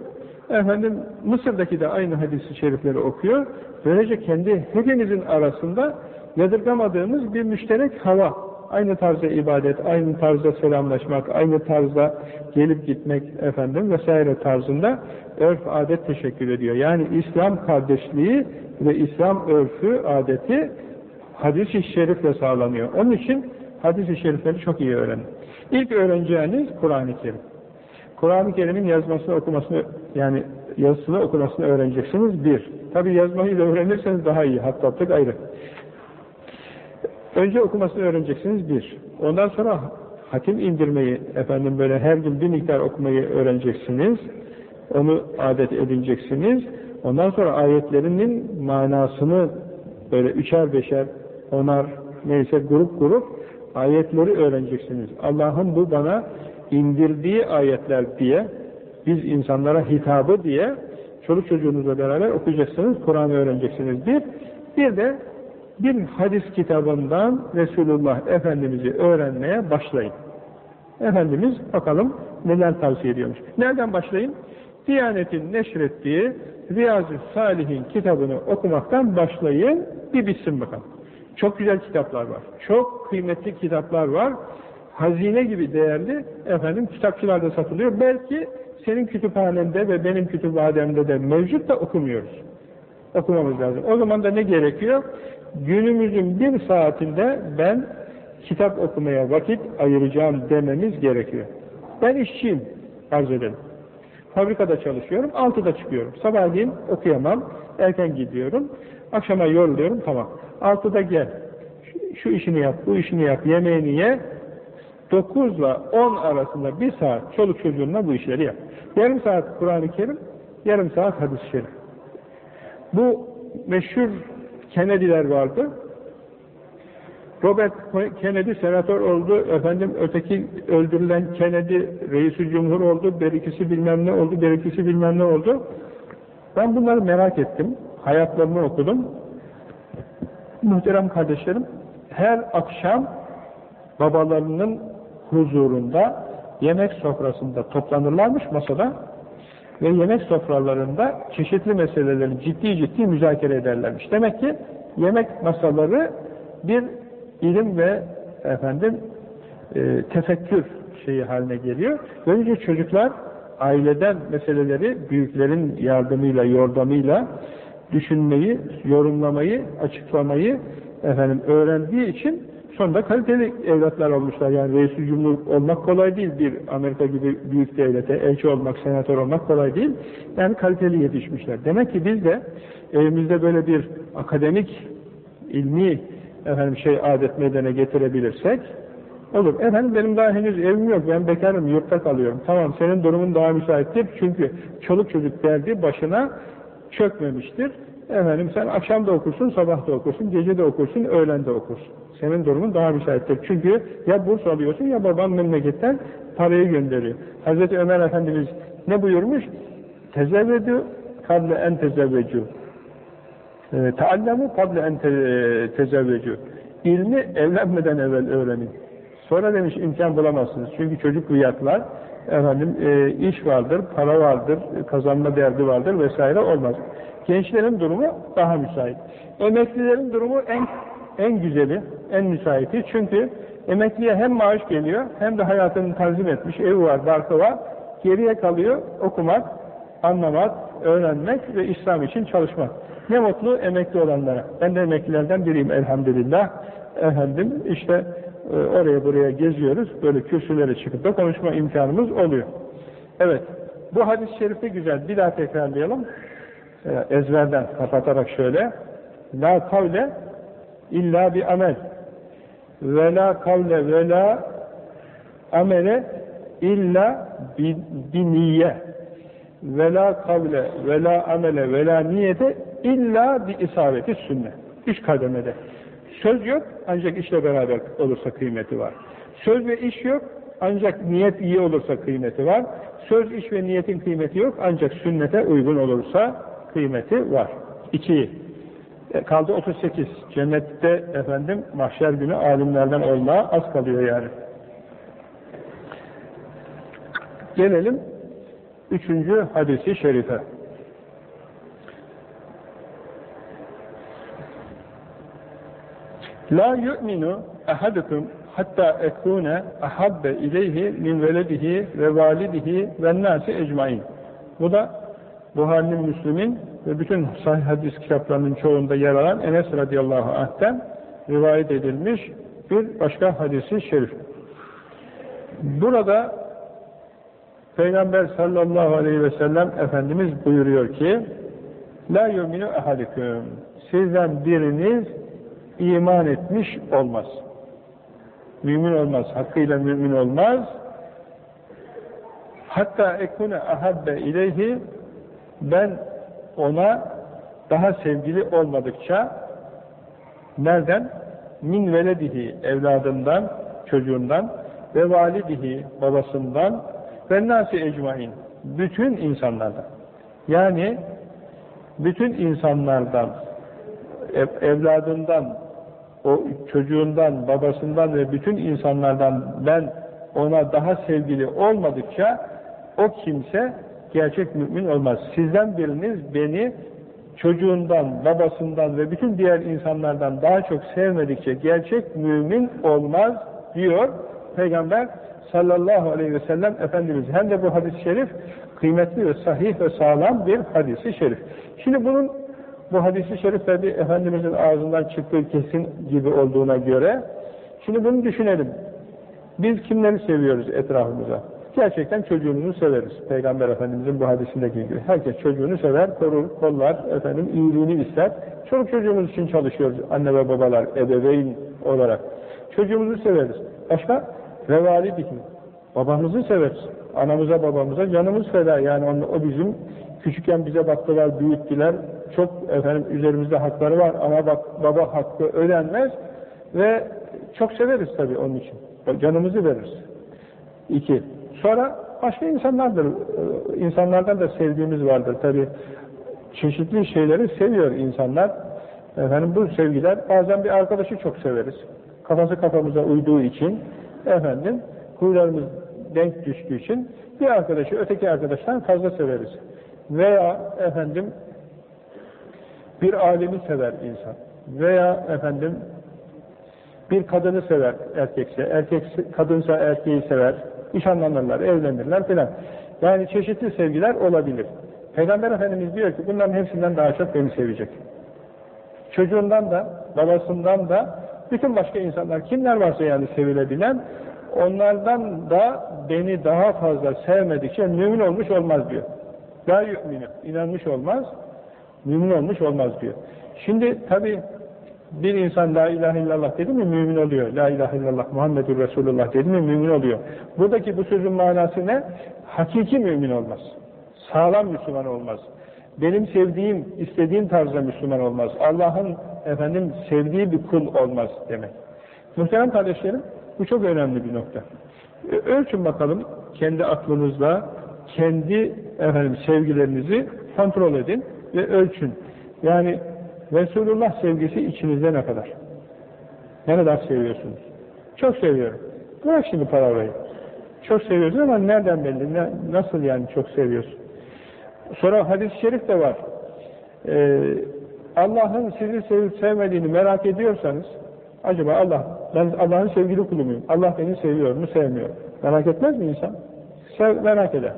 Efendim Mısır'daki de aynı hadisi şerifleri okuyor. Böylece kendi hepimizin arasında yadırgamadığımız bir müşterek hava. Aynı tarzda ibadet, aynı tarzda selamlaşmak, aynı tarzda gelip gitmek efendim vesaire tarzında örf adet teşekkür ediyor. Yani İslam kardeşliği ve İslam örfü adeti hadis-i şerifle sağlanıyor. Onun için hadis-i şerifleri çok iyi öğrenin. İlk öğreneceğiniz Kur'an-ı Kerim. Kur'an-ı Kerim'in yazmasını okumasını yani yazısını okumasını öğreneceksiniz bir. Tabi yazmayı da öğrenirseniz daha iyi. Hattatlık ayrı. Önce okumasını öğreneceksiniz bir. Ondan sonra hatim indirmeyi efendim böyle her gün bir miktar okumayı öğreneceksiniz. Onu adet edineceksiniz. Ondan sonra ayetlerinin manasını böyle üçer beşer, onar, neyse grup grup ayetleri öğreneceksiniz. Allah'ın bu bana indirdiği ayetler diye, biz insanlara hitabı diye çoluk çocuğunuzla beraber okuyacaksınız, Kur'an'ı öğreneceksiniz. Bir, bir de bir hadis kitabından Resulullah Efendimiz'i öğrenmeye başlayın. Efendimiz bakalım neler tavsiye ediyormuş. Nereden başlayın? Diyanet'in neşrettiği Riyazu Salih'in kitabını okumaktan başlayın, bir bitsin bakalım. Çok güzel kitaplar var. Çok kıymetli kitaplar var. Hazine gibi değerli efendim kitapçılarda satılıyor. Belki senin kütüphanende ve benim kütüphanemde de mevcut da okumuyoruz. Okumamız lazım. O zaman da ne gerekiyor? Günümüzün bir saatinde ben kitap okumaya vakit ayıracağım dememiz gerekiyor. Ben işçiyim, arz edelim. Fabrikada çalışıyorum, altıda çıkıyorum. Sabahleyin okuyamam, erken gidiyorum. Akşama yolluyorum, tamam. Altıda gel, şu, şu işini yap, bu işini yap, yemeğini ye. Dokuzla on arasında bir saat çoluk çocuğunla bu işleri yap. Yarım saat Kur'an-ı Kerim, yarım saat hadis-i şerif. Bu meşhur Kennedy'ler vardı. Robert Kennedy senatör oldu, efendim öteki öldürülen Kennedy reisi cumhur oldu, berikisi bilmem ne oldu, berikisi bilmem ne oldu. Ben bunları merak ettim, hayatlarını okudum. Muhterem kardeşlerim, her akşam babalarının huzurunda, yemek sofrasında toplanırlarmış masada ve yemek sofralarında çeşitli meseleleri ciddi ciddi müzakere ederlermiş. Demek ki yemek masaları bir ilim ve efendim e, tefekkür şeyi haline geliyor. Böylece çocuklar aileden meseleleri büyüklerin yardımıyla, yordamıyla düşünmeyi, yorumlamayı, açıklamayı efendim öğrendiği için sonunda kaliteli evlatlar olmuşlar. Yani reis cumhur olmak kolay değil. Bir Amerika gibi büyük devlete elçi olmak, senatör olmak kolay değil. Yani kaliteli yetişmişler. Demek ki biz de evimizde böyle bir akademik, ilmi efendim şey adet medene getirebilirsek olur. Efendim benim daha henüz evim yok. Ben bekarım, yurtta kalıyorum. Tamam senin durumun daha müsaittir. Çünkü çoluk çocuk derdi başına çökmemiştir. Efendim sen akşam da okursun, sabah da okursun, gece de okursun, öğlen de okursun. Senin durumun daha müsaittir. Çünkü ya burs alıyorsun ya baban memleketten parayı gönderiyor. Hazreti Ömer Efendimiz ne buyurmuş? Tezevvedü kable en tezevvecu. E, Teallemu kable en tezevvecu. İlmi evlenmeden evvel öğrenin. Sonra demiş imkan bulamazsınız. Çünkü çocuk rüyatlar, efendim e, iş vardır, para vardır, kazanma derdi vardır vesaire olmaz. Gençlerin durumu daha müsait. Emeklilerin durumu en en güzeli, en müsaiti. Çünkü emekliye hem maaş geliyor hem de hayatını tanzim etmiş, evi var, barkı var. Geriye kalıyor okumak, anlamak, öğrenmek ve İslam için çalışmak. Ne mutlu emekli olanlara. Ben de emeklilerden biriyim elhamdülillah. Efendim işte e, oraya buraya geziyoruz. Böyle kürsülere çıkıp da konuşma imkanımız oluyor. Evet. Bu hadis-i şerifi güzel. Bir daha tekrarlayalım. E, ezberden kapatarak şöyle. La kavle illa bir amel. ve la kavle ve la amele illa bi, bi niyye ve la kavle ve la amele ve la niyete illa bi isabeti sünnet. Üç kademede. Söz yok ancak işle beraber olursa kıymeti var. Söz ve iş yok ancak niyet iyi olursa kıymeti var. Söz, iş ve niyetin kıymeti yok ancak sünnete uygun olursa kıymeti var. İki. E, kaldı 38. Cennette efendim mahşer günü alimlerden olmaya az kalıyor yani. Gelelim üçüncü hadisi şerife. La yu'minu ahadukum hatta ekune ahabbe ileyhi min veledihi ve validihi ve nasi ecmain. Bu da Buhari'nin, Müslüm'ün ve bütün sahih hadis kitaplarının çoğunda yer alan Enes radıyallahu anh'ten rivayet edilmiş bir başka hadisi şerif. Burada Peygamber sallallahu aleyhi ve sellem Efendimiz buyuruyor ki La yuminu ahalikum Sizden biriniz iman etmiş olmaz. Mümin olmaz. Hakkıyla mümin olmaz. Hatta ekune ahabbe ileyhi ben ona daha sevgili olmadıkça nereden? Min veledihi evladından, çocuğundan ve validihi babasından ve nasi ecmain bütün insanlardan yani bütün insanlardan evladından o çocuğundan, babasından ve bütün insanlardan ben ona daha sevgili olmadıkça o kimse gerçek mümin olmaz. Sizden biriniz beni çocuğundan, babasından ve bütün diğer insanlardan daha çok sevmedikçe gerçek mümin olmaz diyor Peygamber sallallahu aleyhi ve sellem Efendimiz. Hem de bu hadis-i şerif kıymetli ve sahih ve sağlam bir hadis-i şerif. Şimdi bunun bu hadis-i şerif tabi Efendimizin ağzından çıktığı kesin gibi olduğuna göre şimdi bunu düşünelim. Biz kimleri seviyoruz etrafımıza? Gerçekten çocuğumuzu severiz. Peygamber Efendimizin bu hadisindeki gibi. Herkes çocuğunu sever, korur, kollar, efendim iyiliğini ister. Çocuk çocuğumuz için çalışıyoruz anne ve babalar, ebeveyn olarak. Çocuğumuzu severiz. Başka? Revali bihi. Babamızı severiz. Anamıza babamıza canımız feda. Yani onu, o bizim küçükken bize baktılar, büyüttüler. Çok efendim üzerimizde hakları var ama bak, baba hakkı ödenmez ve çok severiz tabii onun için. Canımızı veririz. İki. Sonra başka insanlardır. insanlardan da sevdiğimiz vardır tabii. Çeşitli şeyleri seviyor insanlar. Efendim bu sevgiler bazen bir arkadaşı çok severiz. Kafası kafamıza uyduğu için efendim huylarımız denk düştüğü için bir arkadaşı öteki arkadaştan fazla severiz. Veya efendim bir alemi sever insan. Veya efendim bir kadını sever erkekse, erkek kadınsa erkeği sever, nişanlanırlar, evlenirler filan. Yani çeşitli sevgiler olabilir. Peygamber Efendimiz diyor ki bunların hepsinden daha çok beni sevecek. Çocuğundan da, babasından da, bütün başka insanlar, kimler varsa yani sevilebilen, onlardan da beni daha fazla sevmedikçe mümin olmuş olmaz diyor. La yu'minu, inanmış olmaz, mümin olmuş olmaz diyor. Şimdi tabi bir insan la ilahe illallah dedi mi mümin oluyor. La ilahe illallah Muhammedur Resulullah dedi mi mümin oluyor. Buradaki bu sözün manası ne? Hakiki mümin olmaz. Sağlam Müslüman olmaz. Benim sevdiğim, istediğim tarzda Müslüman olmaz. Allah'ın efendim sevdiği bir kul olmaz demek. Muhterem kardeşlerim, bu çok önemli bir nokta. Ölçün bakalım kendi aklınızla, kendi efendim sevgilerinizi kontrol edin ve ölçün. Yani Resulullah sevgisi içinizde ne kadar? Ne kadar seviyorsunuz? Çok seviyorum. Bırak şimdi paraları. Çok seviyorsun ama nereden belli? Ne, nasıl yani çok seviyorsun? Sonra hadis-i şerif de var. Ee, Allah'ın sizi sevip sevmediğini merak ediyorsanız acaba Allah, ben Allah'ın sevgili kulu muyum? Allah beni seviyor mu, sevmiyor Merak etmez mi insan? Sev, merak eder.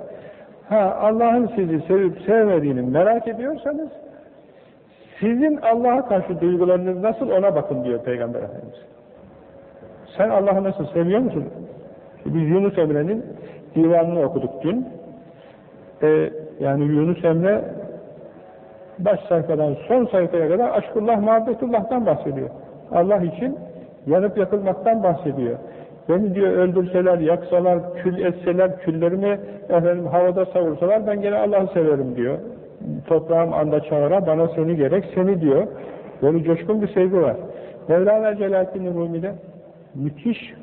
Ha, Allah'ın sizi sevip sevmediğini merak ediyorsanız sizin Allah'a karşı duygularınız nasıl ona bakın diyor Peygamber Efendimiz. Sen Allah'ı nasıl seviyor musun? Biz Yunus Emre'nin divanını okuduk dün. Ee, yani Yunus Emre baş sayfadan son sayfaya kadar aşkullah, muhabbetullah'tan bahsediyor. Allah için Yanıp yakılmaktan bahsediyor. Beni diyor öldürseler, yaksalar, kül etseler, küllerimi efendim havada savursalar ben gene Allah'ı severim diyor. Toprağım anda çağıra, bana seni gerek, seni diyor. Böyle coşkun bir sevgi var. Mevlana Celaleddin Rumi'de müthiş,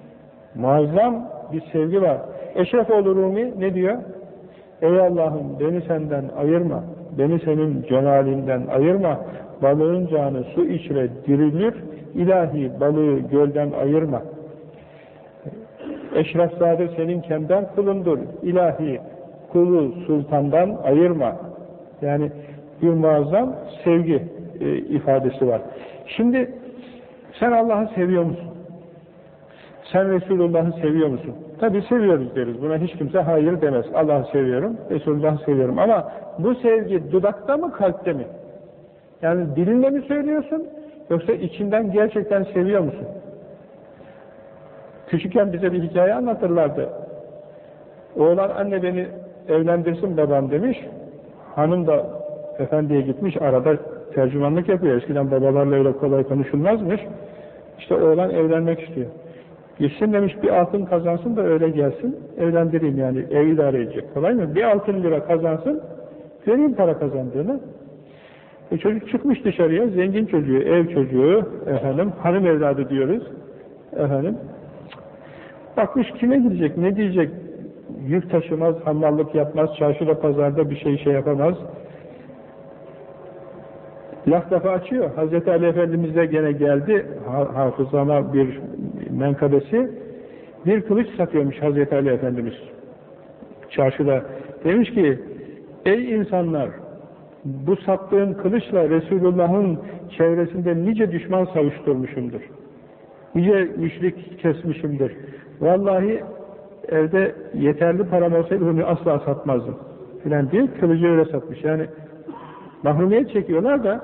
muazzam bir sevgi var. Eşrefoğlu Rumi ne diyor? Ey Allah'ım beni senden ayırma, beni senin cemalinden ayırma, balığın canı su içre dirilir, ilahi balığı gölden ayırma. Eşrefzade senin kemden kulundur, ilahi kulu sultandan ayırma. Yani bir muazzam sevgi e, ifadesi var. Şimdi sen Allah'ı seviyor musun? Sen Resulullah'ı seviyor musun? Tabi seviyoruz deriz. Buna hiç kimse hayır demez. Allah'ı seviyorum, Resulullah'ı seviyorum. Ama bu sevgi dudakta mı, kalpte mi? Yani dilinle mi söylüyorsun? Yoksa içinden gerçekten seviyor musun? Küçükken bize bir hikaye anlatırlardı. Oğlan anne beni evlendirsin babam demiş. Hanım da efendiye gitmiş arada tercümanlık yapıyor. Eskiden babalarla öyle kolay konuşulmazmış. İşte oğlan evlenmek istiyor. Gitsin demiş bir altın kazansın da öyle gelsin. Evlendireyim yani ev idare edecek. Kolay mı? Bir altın lira kazansın. Vereyim para kazandığını. E çocuk çıkmış dışarıya. Zengin çocuğu, ev çocuğu, efendim, hanım evladı diyoruz. Efendim. Bakmış kime gidecek, ne diyecek? Yük taşımaz, hamallık yapmaz, çarşıda pazarda bir şey şey yapamaz. Laf lafa açıyor. Hazreti Ali Efendimiz de gene geldi. Hafızama bir menkabesi. Bir kılıç satıyormuş Hazreti Ali Efendimiz. Çarşıda. Demiş ki, ey insanlar, bu sattığın kılıçla Resulullah'ın çevresinde nice düşman savuşturmuşumdur. Nice müşrik kesmişimdir. Vallahi evde yeterli param olsaydı bunu asla satmazdım. Filan diye kılıcı öyle satmış. Yani mahrumiyet çekiyorlar da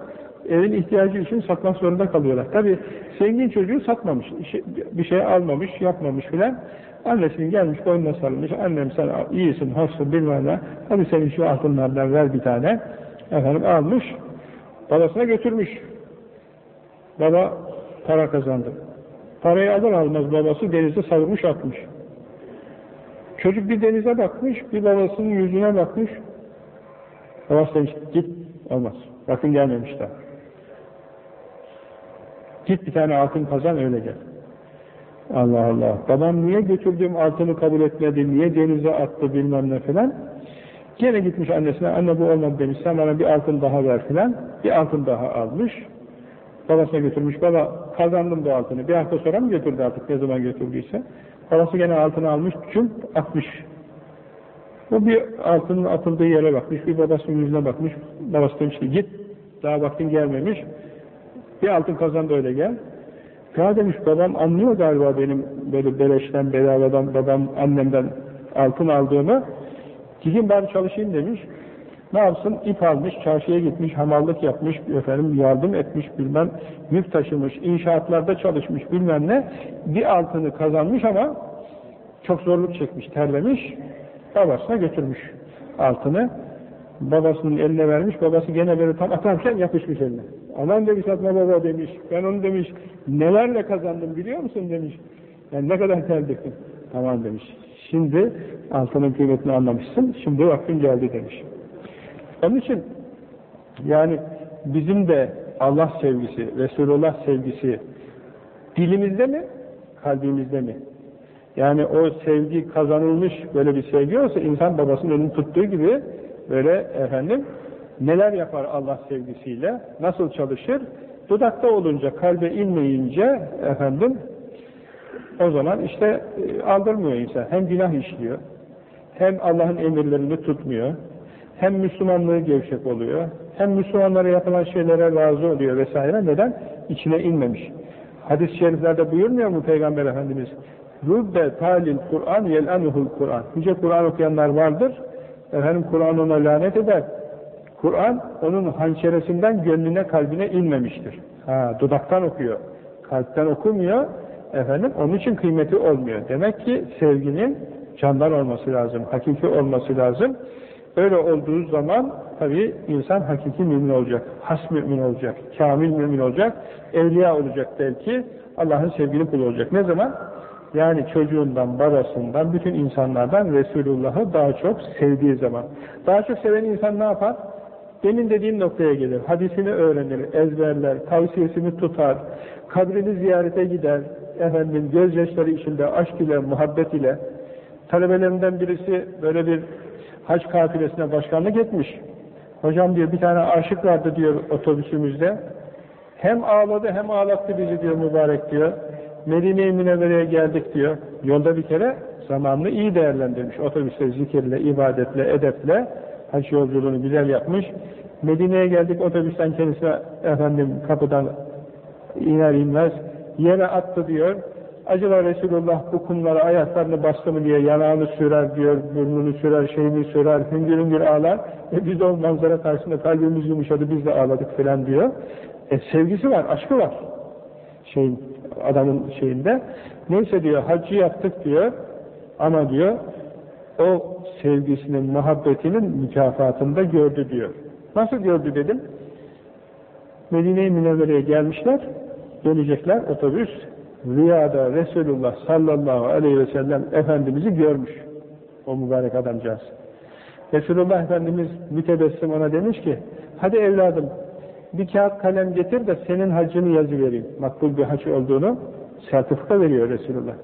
evin ihtiyacı için satmak zorunda kalıyorlar. Tabi zengin çocuğu satmamış, bir şey almamış, yapmamış filan. Annesinin gelmiş boynuna sarılmış, annem sen iyisin, hoşsun bilmem ne, hadi senin şu altınlardan ver bir tane. Efendim almış, babasına götürmüş. Baba para kazandı. Parayı alır almaz babası denize savurmuş atmış. Çocuk bir denize bakmış, bir babasının yüzüne bakmış. Babası demiş, git, olmaz. Bakın gelmemiş daha. Git bir tane altın kazan öyle gel. Allah Allah. Babam niye götürdüğüm altını kabul etmedi, niye denize attı bilmem ne filan. Gene gitmiş annesine, anne bu olmadı demiş, sen bana bir altın daha ver filan. Bir altın daha almış. Babasına götürmüş, baba kazandım bu altını. Bir hafta sonra mı götürdü artık, ne zaman götürdüyse. Babası gene altını almış, çüm atmış. O bir altının atıldığı yere bakmış, bir babasının yüzüne bakmış. Babası demiş ki, git, daha vaktin gelmemiş. Bir altın kazan da öyle gel. Ya demiş babam anlıyor galiba benim böyle beleşten, bedavadan, babam annemden altın aldığımı. Gidin ben çalışayım demiş. Ne yapsın? İp almış, çarşıya gitmiş, hamallık yapmış, efendim yardım etmiş bilmem, yük taşımış, inşaatlarda çalışmış bilmem ne. Bir altını kazanmış ama çok zorluk çekmiş, terlemiş. Babasına götürmüş altını. Babasının eline vermiş, babası gene böyle tam atarken yapışmış eline. Aman demiş atma baba demiş, ben onu demiş, nelerle kazandım biliyor musun demiş. Yani ne kadar terledim. Tamam demiş. Şimdi altının kıymetini anlamışsın, şimdi vaktin geldi demiş. Onun için yani bizim de Allah sevgisi, Resulullah sevgisi dilimizde mi, kalbimizde mi? Yani o sevgi kazanılmış böyle bir sevgi olsa insan babasının elini tuttuğu gibi böyle efendim neler yapar Allah sevgisiyle, nasıl çalışır? Dudakta olunca, kalbe inmeyince efendim o zaman işte e, aldırmıyor insan. Hem günah işliyor, hem Allah'ın emirlerini tutmuyor, hem Müslümanlığı gevşek oluyor, hem Müslümanlara yapılan şeylere razı oluyor vesaire. Neden? İçine inmemiş. Hadis-i şeriflerde buyurmuyor mu Peygamber Efendimiz? Rubbe talil Kur'an yel'anuhul Kur'an. Nice Kur'an okuyanlar vardır. Efendim Kur'an ona lanet eder. Kur'an onun hançeresinden gönlüne kalbine inmemiştir. Ha, dudaktan okuyor. Kalpten okumuyor. Efendim onun için kıymeti olmuyor. Demek ki sevginin candan olması lazım. Hakiki olması lazım. Öyle olduğu zaman tabi insan hakiki mümin olacak, has mümin olacak, kamil mümin olacak, evliya olacak belki, Allah'ın sevgili kulu olacak. Ne zaman? Yani çocuğundan, babasından, bütün insanlardan Resulullah'ı daha çok sevdiği zaman. Daha çok seven insan ne yapar? Demin dediğim noktaya gelir. Hadisini öğrenir, ezberler, tavsiyesini tutar, kabrini ziyarete gider, efendim gözyaşları içinde, aşk ile, muhabbet ile. Talebelerimden birisi böyle bir hac kafilesine başkanlık etmiş. Hocam diyor bir tane aşık vardı diyor otobüsümüzde. Hem ağladı hem ağlattı bizi diyor mübarek diyor. Medine-i Münevvere'ye geldik diyor. Yolda bir kere zamanını iyi değerlendirmiş. Otobüste zikirle, ibadetle, edeple hac yolculuğunu güzel yapmış. Medine'ye geldik otobüsten kendisine efendim kapıdan iner inmez yere attı diyor. Acaba Resulullah bu kumlara ayaklarını bastı mı diye yanağını sürer diyor, burnunu sürer, şeyini sürer, hüngür hüngür ağlar. E biz de o manzara karşısında kalbimiz yumuşadı, biz de ağladık falan diyor. E sevgisi var, aşkı var. Şeyin, adamın şeyinde. Neyse diyor, hacı yaptık diyor. Ama diyor, o sevgisinin, muhabbetinin mükafatında gördü diyor. Nasıl gördü dedim. Medine-i Münevvere'ye gelmişler, dönecekler otobüs. Rüyada Resulullah sallallahu aleyhi ve sellem Efendimiz'i görmüş. O mübarek adamcağız. Resulullah Efendimiz mütebessim ona demiş ki, hadi evladım bir kağıt kalem getir de senin hacını yazı vereyim. Makbul bir hac olduğunu sertifika veriyor Resulullah.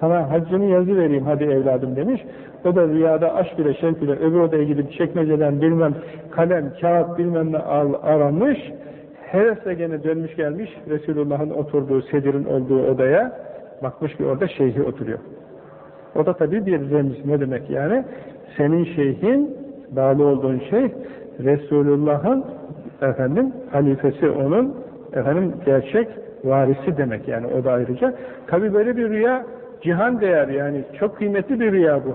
Sana hacını yazı vereyim hadi evladım demiş. O da rüyada aşk ile şevk ile öbür odaya gidip çekmeceden bilmem kalem, kağıt bilmem ne aranmış. Hevesle gene dönmüş gelmiş Resulullah'ın oturduğu, sedirin olduğu odaya bakmış ki orada şeyhi oturuyor. O da tabii bir remz ne demek yani? Senin şeyhin, bağlı olduğun şey Resulullah'ın efendim halifesi onun efendim gerçek varisi demek yani o da ayrıca. Tabii böyle bir rüya cihan değer yani çok kıymetli bir rüya bu.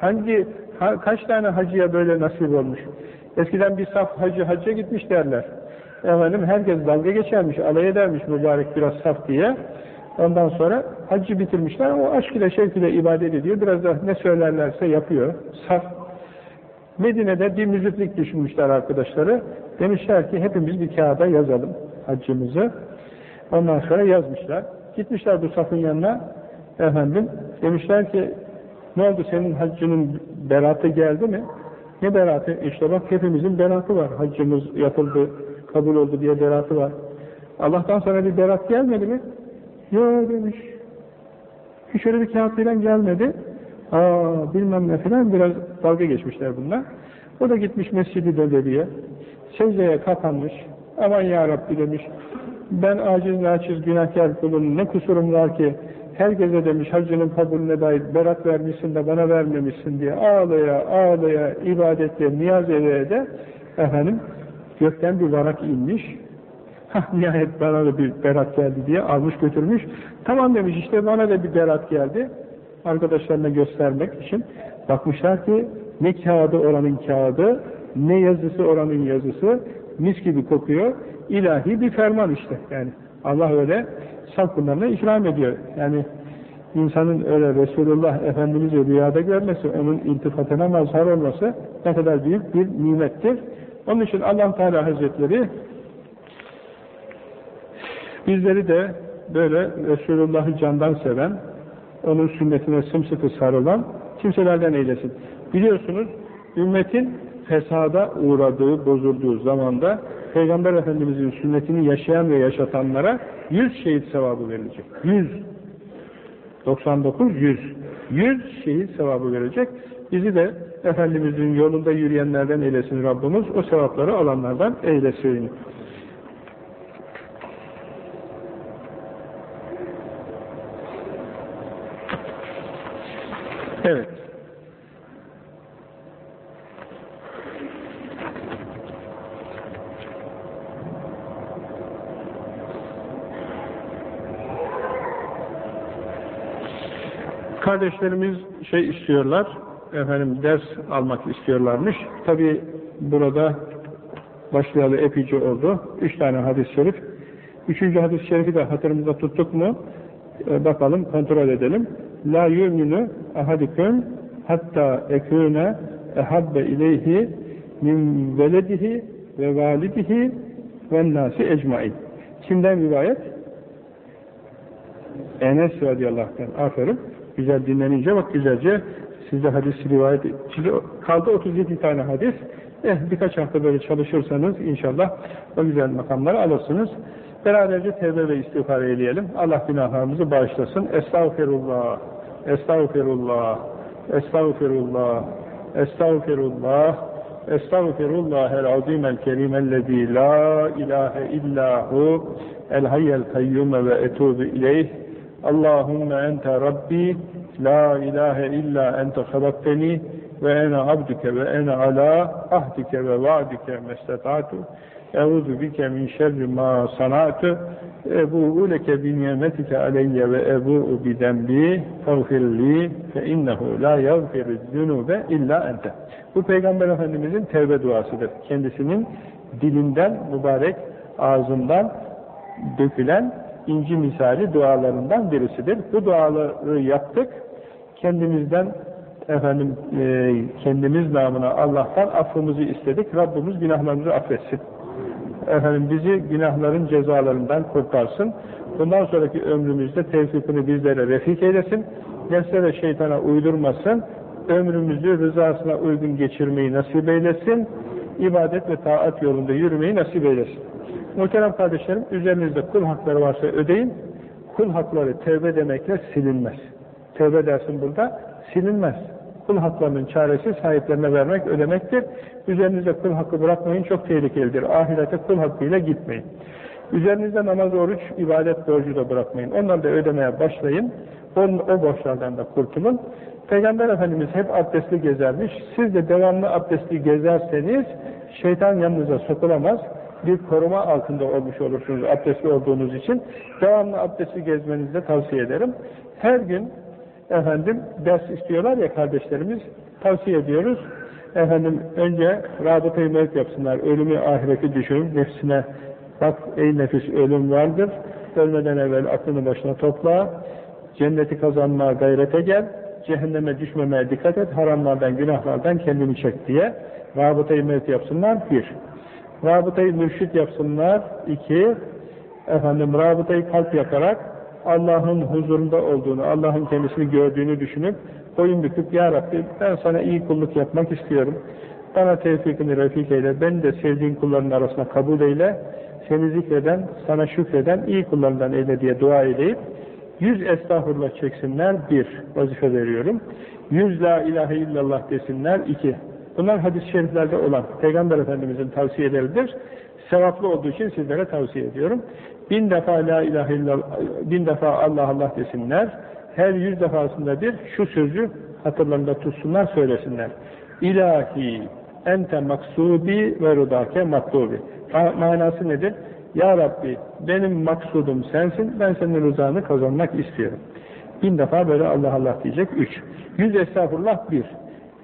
Hangi ha, kaç tane hacıya böyle nasip olmuş? Eskiden bir saf hacı hacca gitmiş derler. Efendim herkes dalga geçermiş, alay edermiş mübarek biraz saf diye. Ondan sonra hacı bitirmişler. O aşk ile şevk ile ibadet ediyor. Biraz da ne söylerlerse yapıyor. Saf. Medine'de bir müziklik düşünmüşler arkadaşları. Demişler ki hepimiz bir kağıda yazalım haccımızı. Ondan sonra yazmışlar. Gitmişler bu safın yanına. Efendim demişler ki ne oldu senin haccının beratı geldi mi? Ne beratı? İşte bak hepimizin beratı var. Haccımız yapıldı, kabul oldu diye beratı var. Allah'tan sonra bir berat gelmedi mi? Yok demiş. Hiç öyle bir kağıt falan gelmedi. Aa bilmem ne falan biraz dalga geçmişler bunlar. O da gitmiş Mescid-i Nebevi'ye. Secdeye kapanmış. Aman ya Rabbi demiş. Ben aciz naçiz günahkar kulum ne kusurum var ki herkese demiş hacının kabulüne dair berat vermişsin de bana vermemişsin diye ağlaya ağlaya ibadetle niyaz ede de efendim gökten bir varak inmiş nihayet bana da bir berat geldi diye almış götürmüş. Tamam demiş işte bana da bir berat geldi. Arkadaşlarına göstermek için. Bakmışlar ki ne kağıdı oranın kağıdı, ne yazısı oranın yazısı, mis gibi kokuyor. İlahi bir ferman işte. Yani Allah öyle saf kullarına ikram ediyor. Yani insanın öyle Resulullah Efendimiz'i rüyada görmesi, onun iltifatına mazhar olması ne kadar büyük bir nimettir. Onun için allah Teala Hazretleri Bizleri de böyle Resulullah'ı candan seven, onun sünnetine sımsıkı sarılan kimselerden eylesin. Biliyorsunuz ümmetin fesada uğradığı, bozulduğu zamanda Peygamber Efendimiz'in sünnetini yaşayan ve yaşatanlara 100 şehit sevabı verilecek. 100. 99, 100. 100 şehit sevabı verecek. Bizi de Efendimiz'in yolunda yürüyenlerden eylesin Rabbimiz. O sevapları alanlardan eylesin. Evet. Kardeşlerimiz şey istiyorlar, efendim ders almak istiyorlarmış. Tabi burada başlayalı epeyce oldu. Üç tane hadis-i şerif. Üçüncü hadis-i şerifi de hatırımızda tuttuk mu? Ee, bakalım, kontrol edelim. La yu'minu ahadikum hatta ekune ehabbe ileyhi min veledihi ve validihi ve nasi ecmain. Kimden rivayet? Enes radıyallahu anh. Aferin. Güzel dinlenince bak güzelce sizde hadis rivayet kaldı 37 tane hadis. Eh birkaç hafta böyle çalışırsanız inşallah o güzel makamları alırsınız. Beraberce tevbe ve istiğfar eyleyelim. Allah günahlarımızı bağışlasın. Estağfirullah. Estağfirullah. Estağfirullah. Estağfirullah. Estağfirullah el azim el kerim ellezî la ilahe illahu el hayyel kayyume ve etubu ileyh. Allahümme ente Rabbi la ilahe illa ente halakteni ve ene abduke ve ene ala ahdike ve vaadike mestetatu Euzu bike min şerri ma sanatu ebu'u leke bi nimetike aleyye ve ebu'u bi dembi fagfirli fe innehu la yagfiru zunube illa ente. Bu Peygamber Efendimizin tevbe duasıdır. Kendisinin dilinden, mübarek ağzından dökülen inci misali dualarından birisidir. Bu duaları yaptık. Kendimizden efendim e, kendimiz namına Allah'tan affımızı istedik. Rabbimiz günahlarımızı affetsin efendim bizi günahların cezalarından kurtarsın. Bundan sonraki ömrümüzde tevfikini bizlere refik eylesin. Nefse ve şeytana uydurmasın. Ömrümüzü rızasına uygun geçirmeyi nasip eylesin. İbadet ve taat yolunda yürümeyi nasip eylesin. Muhterem kardeşlerim, üzerinizde kul hakları varsa ödeyin. Kul hakları tevbe demekle silinmez. Tevbe dersin burada, silinmez kul haklarının çaresi sahiplerine vermek, ödemektir. Üzerinizde kul hakkı bırakmayın, çok tehlikelidir. Ahirete kul hakkıyla gitmeyin. Üzerinizde namaz, oruç, ibadet borcu da bırakmayın. Onları da ödemeye başlayın. O, o borçlardan da kurtulun. Peygamber Efendimiz hep abdestli gezermiş. Siz de devamlı abdestli gezerseniz şeytan yanınıza sokulamaz. Bir koruma altında olmuş olursunuz abdestli olduğunuz için. Devamlı abdestli gezmenizi de tavsiye ederim. Her gün efendim ders istiyorlar ya kardeşlerimiz tavsiye ediyoruz. Efendim önce rabıtayı mevk yapsınlar. Ölümü ahireti düşünün. Nefsine bak ey nefis ölüm vardır. Ölmeden evvel aklını başına topla. Cenneti kazanmaya gayrete gel. Cehenneme düşmemeye dikkat et. Haramlardan, günahlardan kendini çek diye. Rabıtayı mevk yapsınlar. Bir. Rabıtayı mürşit yapsınlar. iki. Efendim rabıtayı kalp yaparak Allah'ın huzurunda olduğunu, Allah'ın kendisini gördüğünü düşünüp boyun büküp Ya Rabbi ben sana iyi kulluk yapmak istiyorum. Bana tevfikini refik eyle, ben de sevdiğin kulların arasına kabul eyle, seni zikreden, sana şükreden iyi kullarından eyle diye dua edeyip yüz estağfurullah çeksinler, bir vazife veriyorum. Yüz la ilahe illallah desinler, iki. Bunlar hadis-i şeriflerde olan Peygamber Efendimizin tavsiyeleridir. Sevaplı olduğu için sizlere tavsiye ediyorum. Bin defa la ilahe illallah, bin defa Allah Allah desinler. Her yüz defasında bir şu sözü hatırlarında tutsunlar, söylesinler. İlahi ente maksudi ve rudake matlubi. Manası nedir? Ya Rabbi benim maksudum sensin, ben senin rızanı kazanmak istiyorum. Bin defa böyle Allah Allah diyecek. Üç. Yüz estağfurullah bir.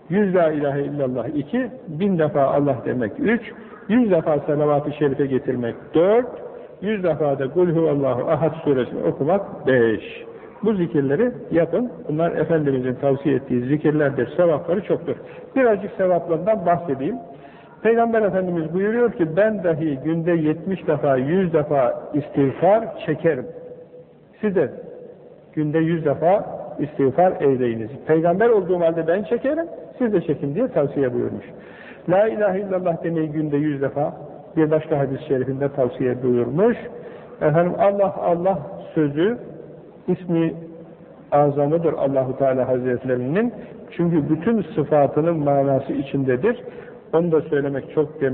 Yüz la ilahe illallah iki. Bin defa Allah demek üç. Yüz defa salavat-ı şerife getirmek dört yüz defa da Kul huvallahu ahad suresini okumak beş. Bu zikirleri yapın. Bunlar Efendimizin tavsiye ettiği zikirlerdir. Sevapları çoktur. Birazcık sevaplarından bahsedeyim. Peygamber Efendimiz buyuruyor ki ben dahi günde yetmiş defa, yüz defa istiğfar çekerim. Siz de günde yüz defa istiğfar eyleyiniz. Peygamber olduğum halde ben çekerim, siz de çekin diye tavsiye buyurmuş. La ilahe illallah demeyi günde yüz defa, bir başka hadis-i şerifinde tavsiye buyurmuş. Efendim Allah Allah sözü ismi azamıdır Allahu Teala Hazretlerinin. Çünkü bütün sıfatının manası içindedir. Onu da söylemek çok e,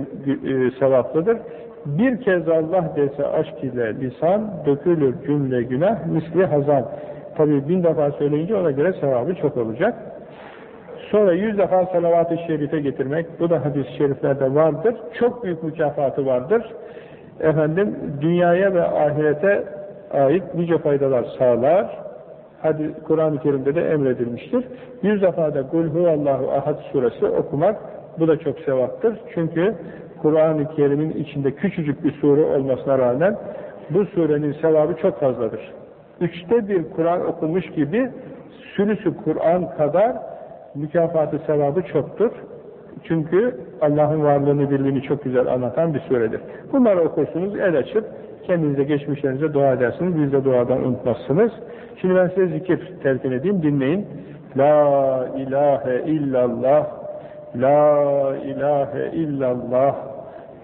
sevaplıdır. Bir kez Allah dese aşk ile lisan, dökülür cümle günah, misli hazan. Tabi bin defa söyleyince ona göre sevabı çok olacak. Sonra yüz defa salavat-ı şerife getirmek, bu da hadis-i şeriflerde vardır. Çok büyük mükafatı vardır. Efendim, dünyaya ve ahirete ait nice faydalar sağlar. Hadi Kur'an-ı Kerim'de de emredilmiştir. Yüz defa da Kul huvallahu ahad suresi okumak, bu da çok sevaptır. Çünkü Kur'an-ı Kerim'in içinde küçücük bir sure olmasına rağmen bu surenin sevabı çok fazladır. Üçte bir Kur'an okumuş gibi sülüsü Kur'an kadar mükafatı sevabı çoktur. Çünkü Allah'ın varlığını, birliğini çok güzel anlatan bir suredir. Bunları okursunuz, el açıp kendinize, geçmişlerinize dua edersiniz. Biz de duadan unutmazsınız. Şimdi ben size zikir telkin edeyim, dinleyin. La ilahe illallah, la ilahe illallah,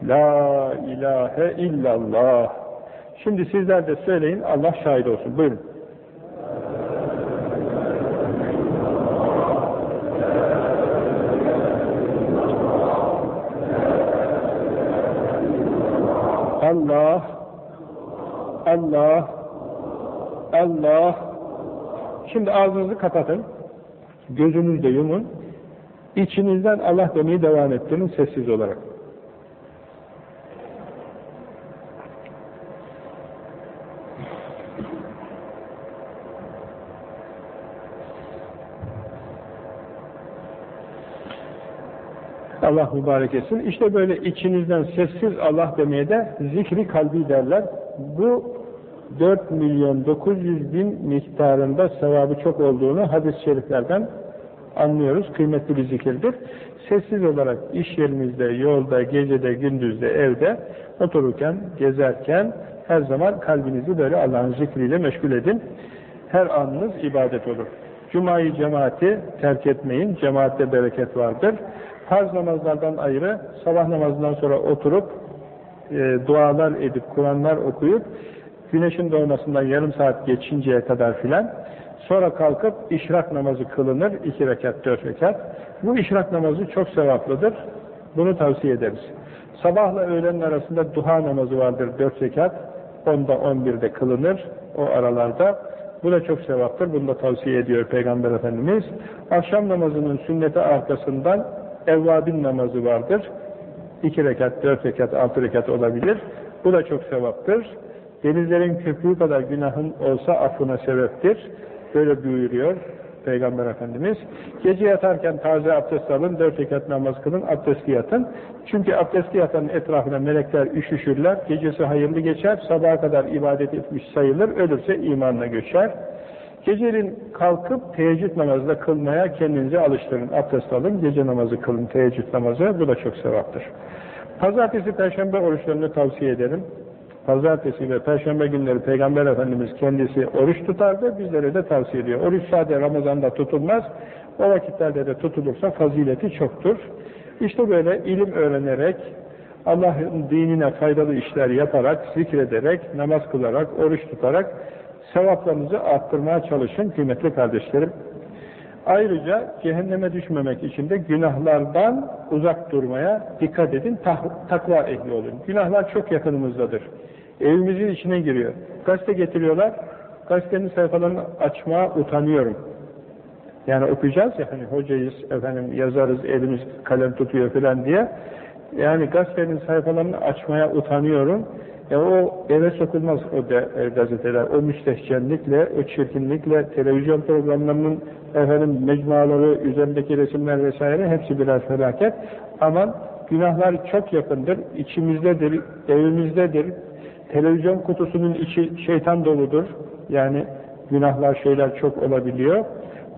la ilahe illallah. Şimdi sizler de söyleyin, Allah şahit olsun. Buyurun. Allah, Allah, Allah. Şimdi ağzınızı kapatın. Gözünüzü de yumun. İçinizden Allah demeyi devam ettirin sessiz olarak. Allah mübarek etsin. İşte böyle içinizden sessiz Allah demeye de zikri kalbi derler. Bu 4 milyon 900 bin miktarında sevabı çok olduğunu hadis-i şeriflerden anlıyoruz. Kıymetli bir zikirdir. Sessiz olarak iş yerinizde, yolda, gecede, gündüzde, evde otururken, gezerken her zaman kalbinizi böyle Allah'ın zikriyle meşgul edin. Her anınız ibadet olur. Cuma'yı cemaati terk etmeyin. Cemaatte bereket vardır farz namazlardan ayrı sabah namazından sonra oturup e, dualar edip, Kur'anlar okuyup güneşin doğmasından yarım saat geçinceye kadar filan sonra kalkıp işrak namazı kılınır. iki rekat, dört rekat. Bu işrak namazı çok sevaplıdır. Bunu tavsiye ederiz. Sabahla öğlenin arasında duha namazı vardır. Dört rekat. Onda on birde kılınır. O aralarda. Bu da çok sevaptır. Bunu da tavsiye ediyor Peygamber Efendimiz. Akşam namazının sünneti arkasından evvabin namazı vardır. İki rekat, dört rekat, altı rekat olabilir. Bu da çok sevaptır. Denizlerin köpüğü kadar günahın olsa affına sebeptir. Böyle buyuruyor Peygamber Efendimiz. Gece yatarken taze abdest alın, dört rekat namaz kılın, abdestli yatın. Çünkü abdestli yatanın etrafına melekler üşüşürler, gecesi hayırlı geçer, sabaha kadar ibadet etmiş sayılır, ölürse imanla göçer. Gecenin kalkıp teheccüd namazı kılmaya kendinizi alıştırın. Abdest alın, gece namazı kılın, teheccüd namazı. Bu da çok sevaptır. Pazartesi, perşembe oruçlarını tavsiye ederim. Pazartesi ve perşembe günleri Peygamber Efendimiz kendisi oruç tutardı, bizlere de tavsiye ediyor. Oruç sadece Ramazan'da tutulmaz, o vakitlerde de tutulursa fazileti çoktur. İşte böyle ilim öğrenerek, Allah'ın dinine faydalı işler yaparak, zikrederek, namaz kılarak, oruç tutarak sevaplarınızı arttırmaya çalışın kıymetli kardeşlerim. Ayrıca cehenneme düşmemek için de günahlardan uzak durmaya dikkat edin, takva ehli olun. Günahlar çok yakınımızdadır. Evimizin içine giriyor. Gazete getiriyorlar, gazetenin sayfalarını açmaya utanıyorum. Yani okuyacağız ya hani hocayız, efendim yazarız, elimiz kalem tutuyor filan diye. Yani gazetenin sayfalarını açmaya utanıyorum. E o eve sokulmaz o de, e, gazeteler. O müstehcenlikle, o çirkinlikle, televizyon programlarının efendim mecmuaları, üzerindeki resimler vesaire hepsi birer felaket. Aman günahlar çok yakındır, içimizdedir, evimizdedir. Televizyon kutusunun içi şeytan doludur. Yani günahlar şeyler çok olabiliyor.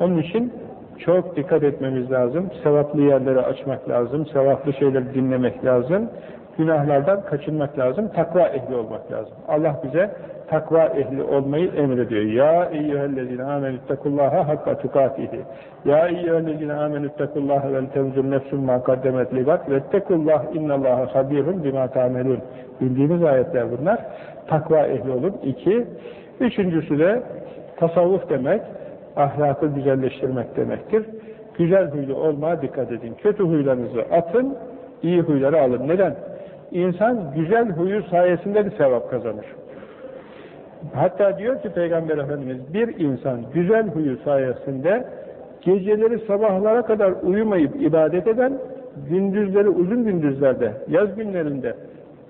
Onun için çok dikkat etmemiz lazım. Sevaplı yerleri açmak lazım. Sevaplı şeyleri dinlemek lazım günahlardan kaçınmak lazım, takva ehli olmak lazım. Allah bize takva ehli olmayı emrediyor. Ya eyyühellezine amenüttekullaha hakka tukatihi. Ya eyyühellezine amenüttekullaha vel tevzul nefsun ma kaddemet libat vettekullah innallaha habirun bima tamelun. Bildiğimiz ayetler bunlar. Takva ehli olun. İki. Üçüncüsü de tasavvuf demek, ahlakı güzelleştirmek demektir. Güzel huylu olmaya dikkat edin. Kötü huylarınızı atın, iyi huyları alın. Neden? İnsan güzel huyu sayesinde bir sevap kazanır. Hatta diyor ki Peygamber Efendimiz bir insan güzel huyu sayesinde geceleri sabahlara kadar uyumayıp ibadet eden, gündüzleri uzun gündüzlerde, yaz günlerinde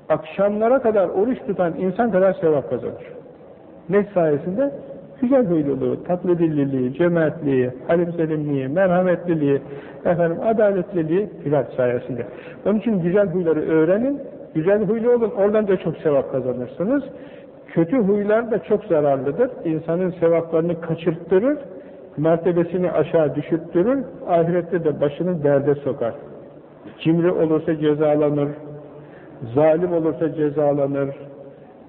akşamlara kadar oruç tutan insan kadar sevap kazanır. Ne sayesinde? Güzel huyluluğu, tatlı dilliliği, cömertliği, halim merhametliliği, efendim adaletliliği filan sayesinde. Onun için güzel huyları öğrenin, güzel huylu olun, oradan da çok sevap kazanırsınız. Kötü huylar da çok zararlıdır. İnsanın sevaplarını kaçırttırır, mertebesini aşağı düşürttürür, ahirette de başını derde sokar. cimri olursa cezalanır, zalim olursa cezalanır,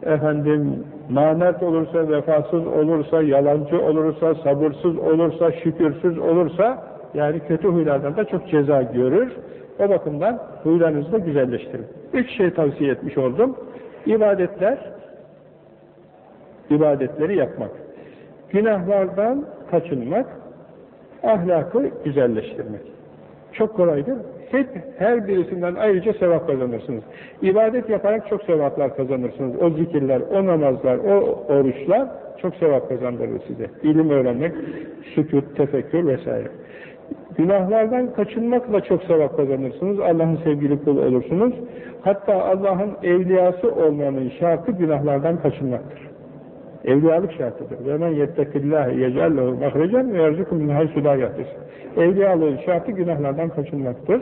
efendim manert olursa, vefasız olursa, yalancı olursa, sabırsız olursa, şükürsüz olursa, yani kötü huylardan da çok ceza görür. O bakımdan huylarınızı da güzelleştirin. Üç şey tavsiye etmiş oldum. İbadetler, ibadetleri yapmak. Günahlardan kaçınmak, ahlakı güzelleştirmek. Çok kolaydır. Hep her birisinden ayrıca sevap kazanırsınız. İbadet yaparak çok sevaplar kazanırsınız. O zikirler, o namazlar, o oruçlar çok sevap kazandırır size. İlim öğrenmek, sükut, tefekkür vesaire. Günahlardan kaçınmakla çok sevap kazanırsınız. Allah'ın sevgili kulu olursunuz. Hatta Allah'ın evliyası olmanın şartı günahlardan kaçınmaktır. Evliyalık şartıdır. Men yettekillâhe yec'allehu mahrecen ve yerzukum min haysu la Evliyalığın şartı günahlardan kaçınmaktır.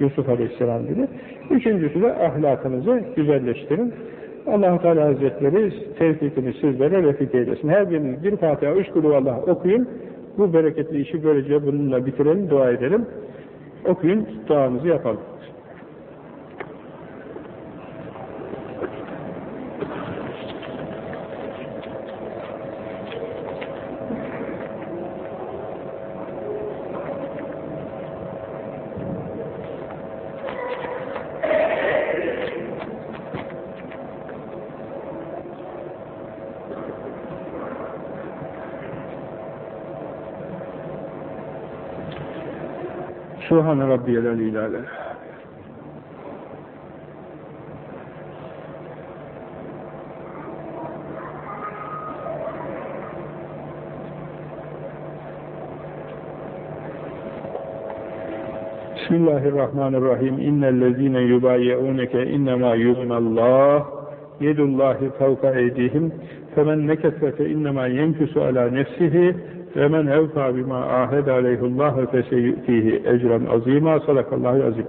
Yusuf Aleyhisselam dedi. Üçüncüsü de ahlakınızı güzelleştirin. allah Teala Hazretleri tevfikini sizlere refik eylesin. Her biriniz bir Fatiha, üç Allah okuyun. Bu bereketli işi böylece bununla bitirelim, dua edelim. Okuyun, duamızı yapalım. Subhane Rabbiyel Aleyhâle. Bismillahirrahmanirrahim. İnnellezîne yubayyeûneke innemâ yuzmallâh yedullâhi fevka eydihim femen nekese fe innemâ yenküsü alâ nefsihi ve men evfâ bimâ âhed aleyhullâhu feseyü'tihi ecran azîmâ sadakallahu azim.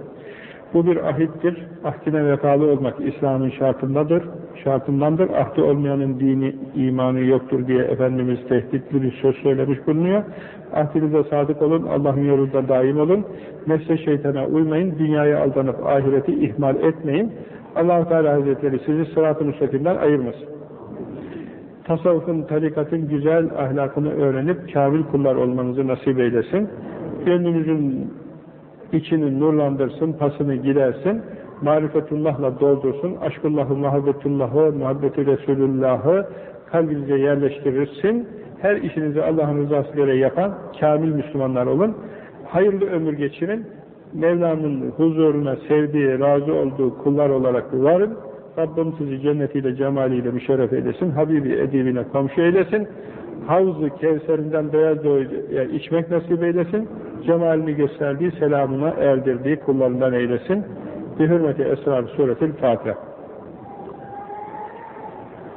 Bu bir ahittir. Ahdine vefalı olmak İslam'ın şartındadır. Şartındandır. Ahdi olmayanın dini, imanı yoktur diye Efendimiz tehditli bir söz söylemiş bulunuyor. Ahdinize sadık olun, Allah'ın yolunda daim olun. Nefse şeytana uymayın, dünyaya aldanıp ahireti ihmal etmeyin. allah Teala Hazretleri sizi sırat-ı müstakimden ayırmasın tasavvufun, tarikatın güzel ahlakını öğrenip kamil kullar olmanızı nasip eylesin. Gönlünüzün içini nurlandırsın, pasını gidersin, marifetullahla doldursun, aşkullahı, muhabbetullahı, muhabbeti Resulullah'ı kalbinize yerleştirirsin. Her işinizi Allah'ın rızası göre yapan kamil Müslümanlar olun. Hayırlı ömür geçirin. Mevlam'ın huzuruna sevdiği, razı olduğu kullar olarak varın. Rabbim sizi cennetiyle, cemaliyle müşerref eylesin. Habibi edibine komşu eylesin. Havz-ı Kevser'inden beyaz doğuya içmek nasip eylesin. Cemalini gösterdiği, selamına erdirdiği kullarından eylesin. Bir hürmeti esrar suretil Fatiha.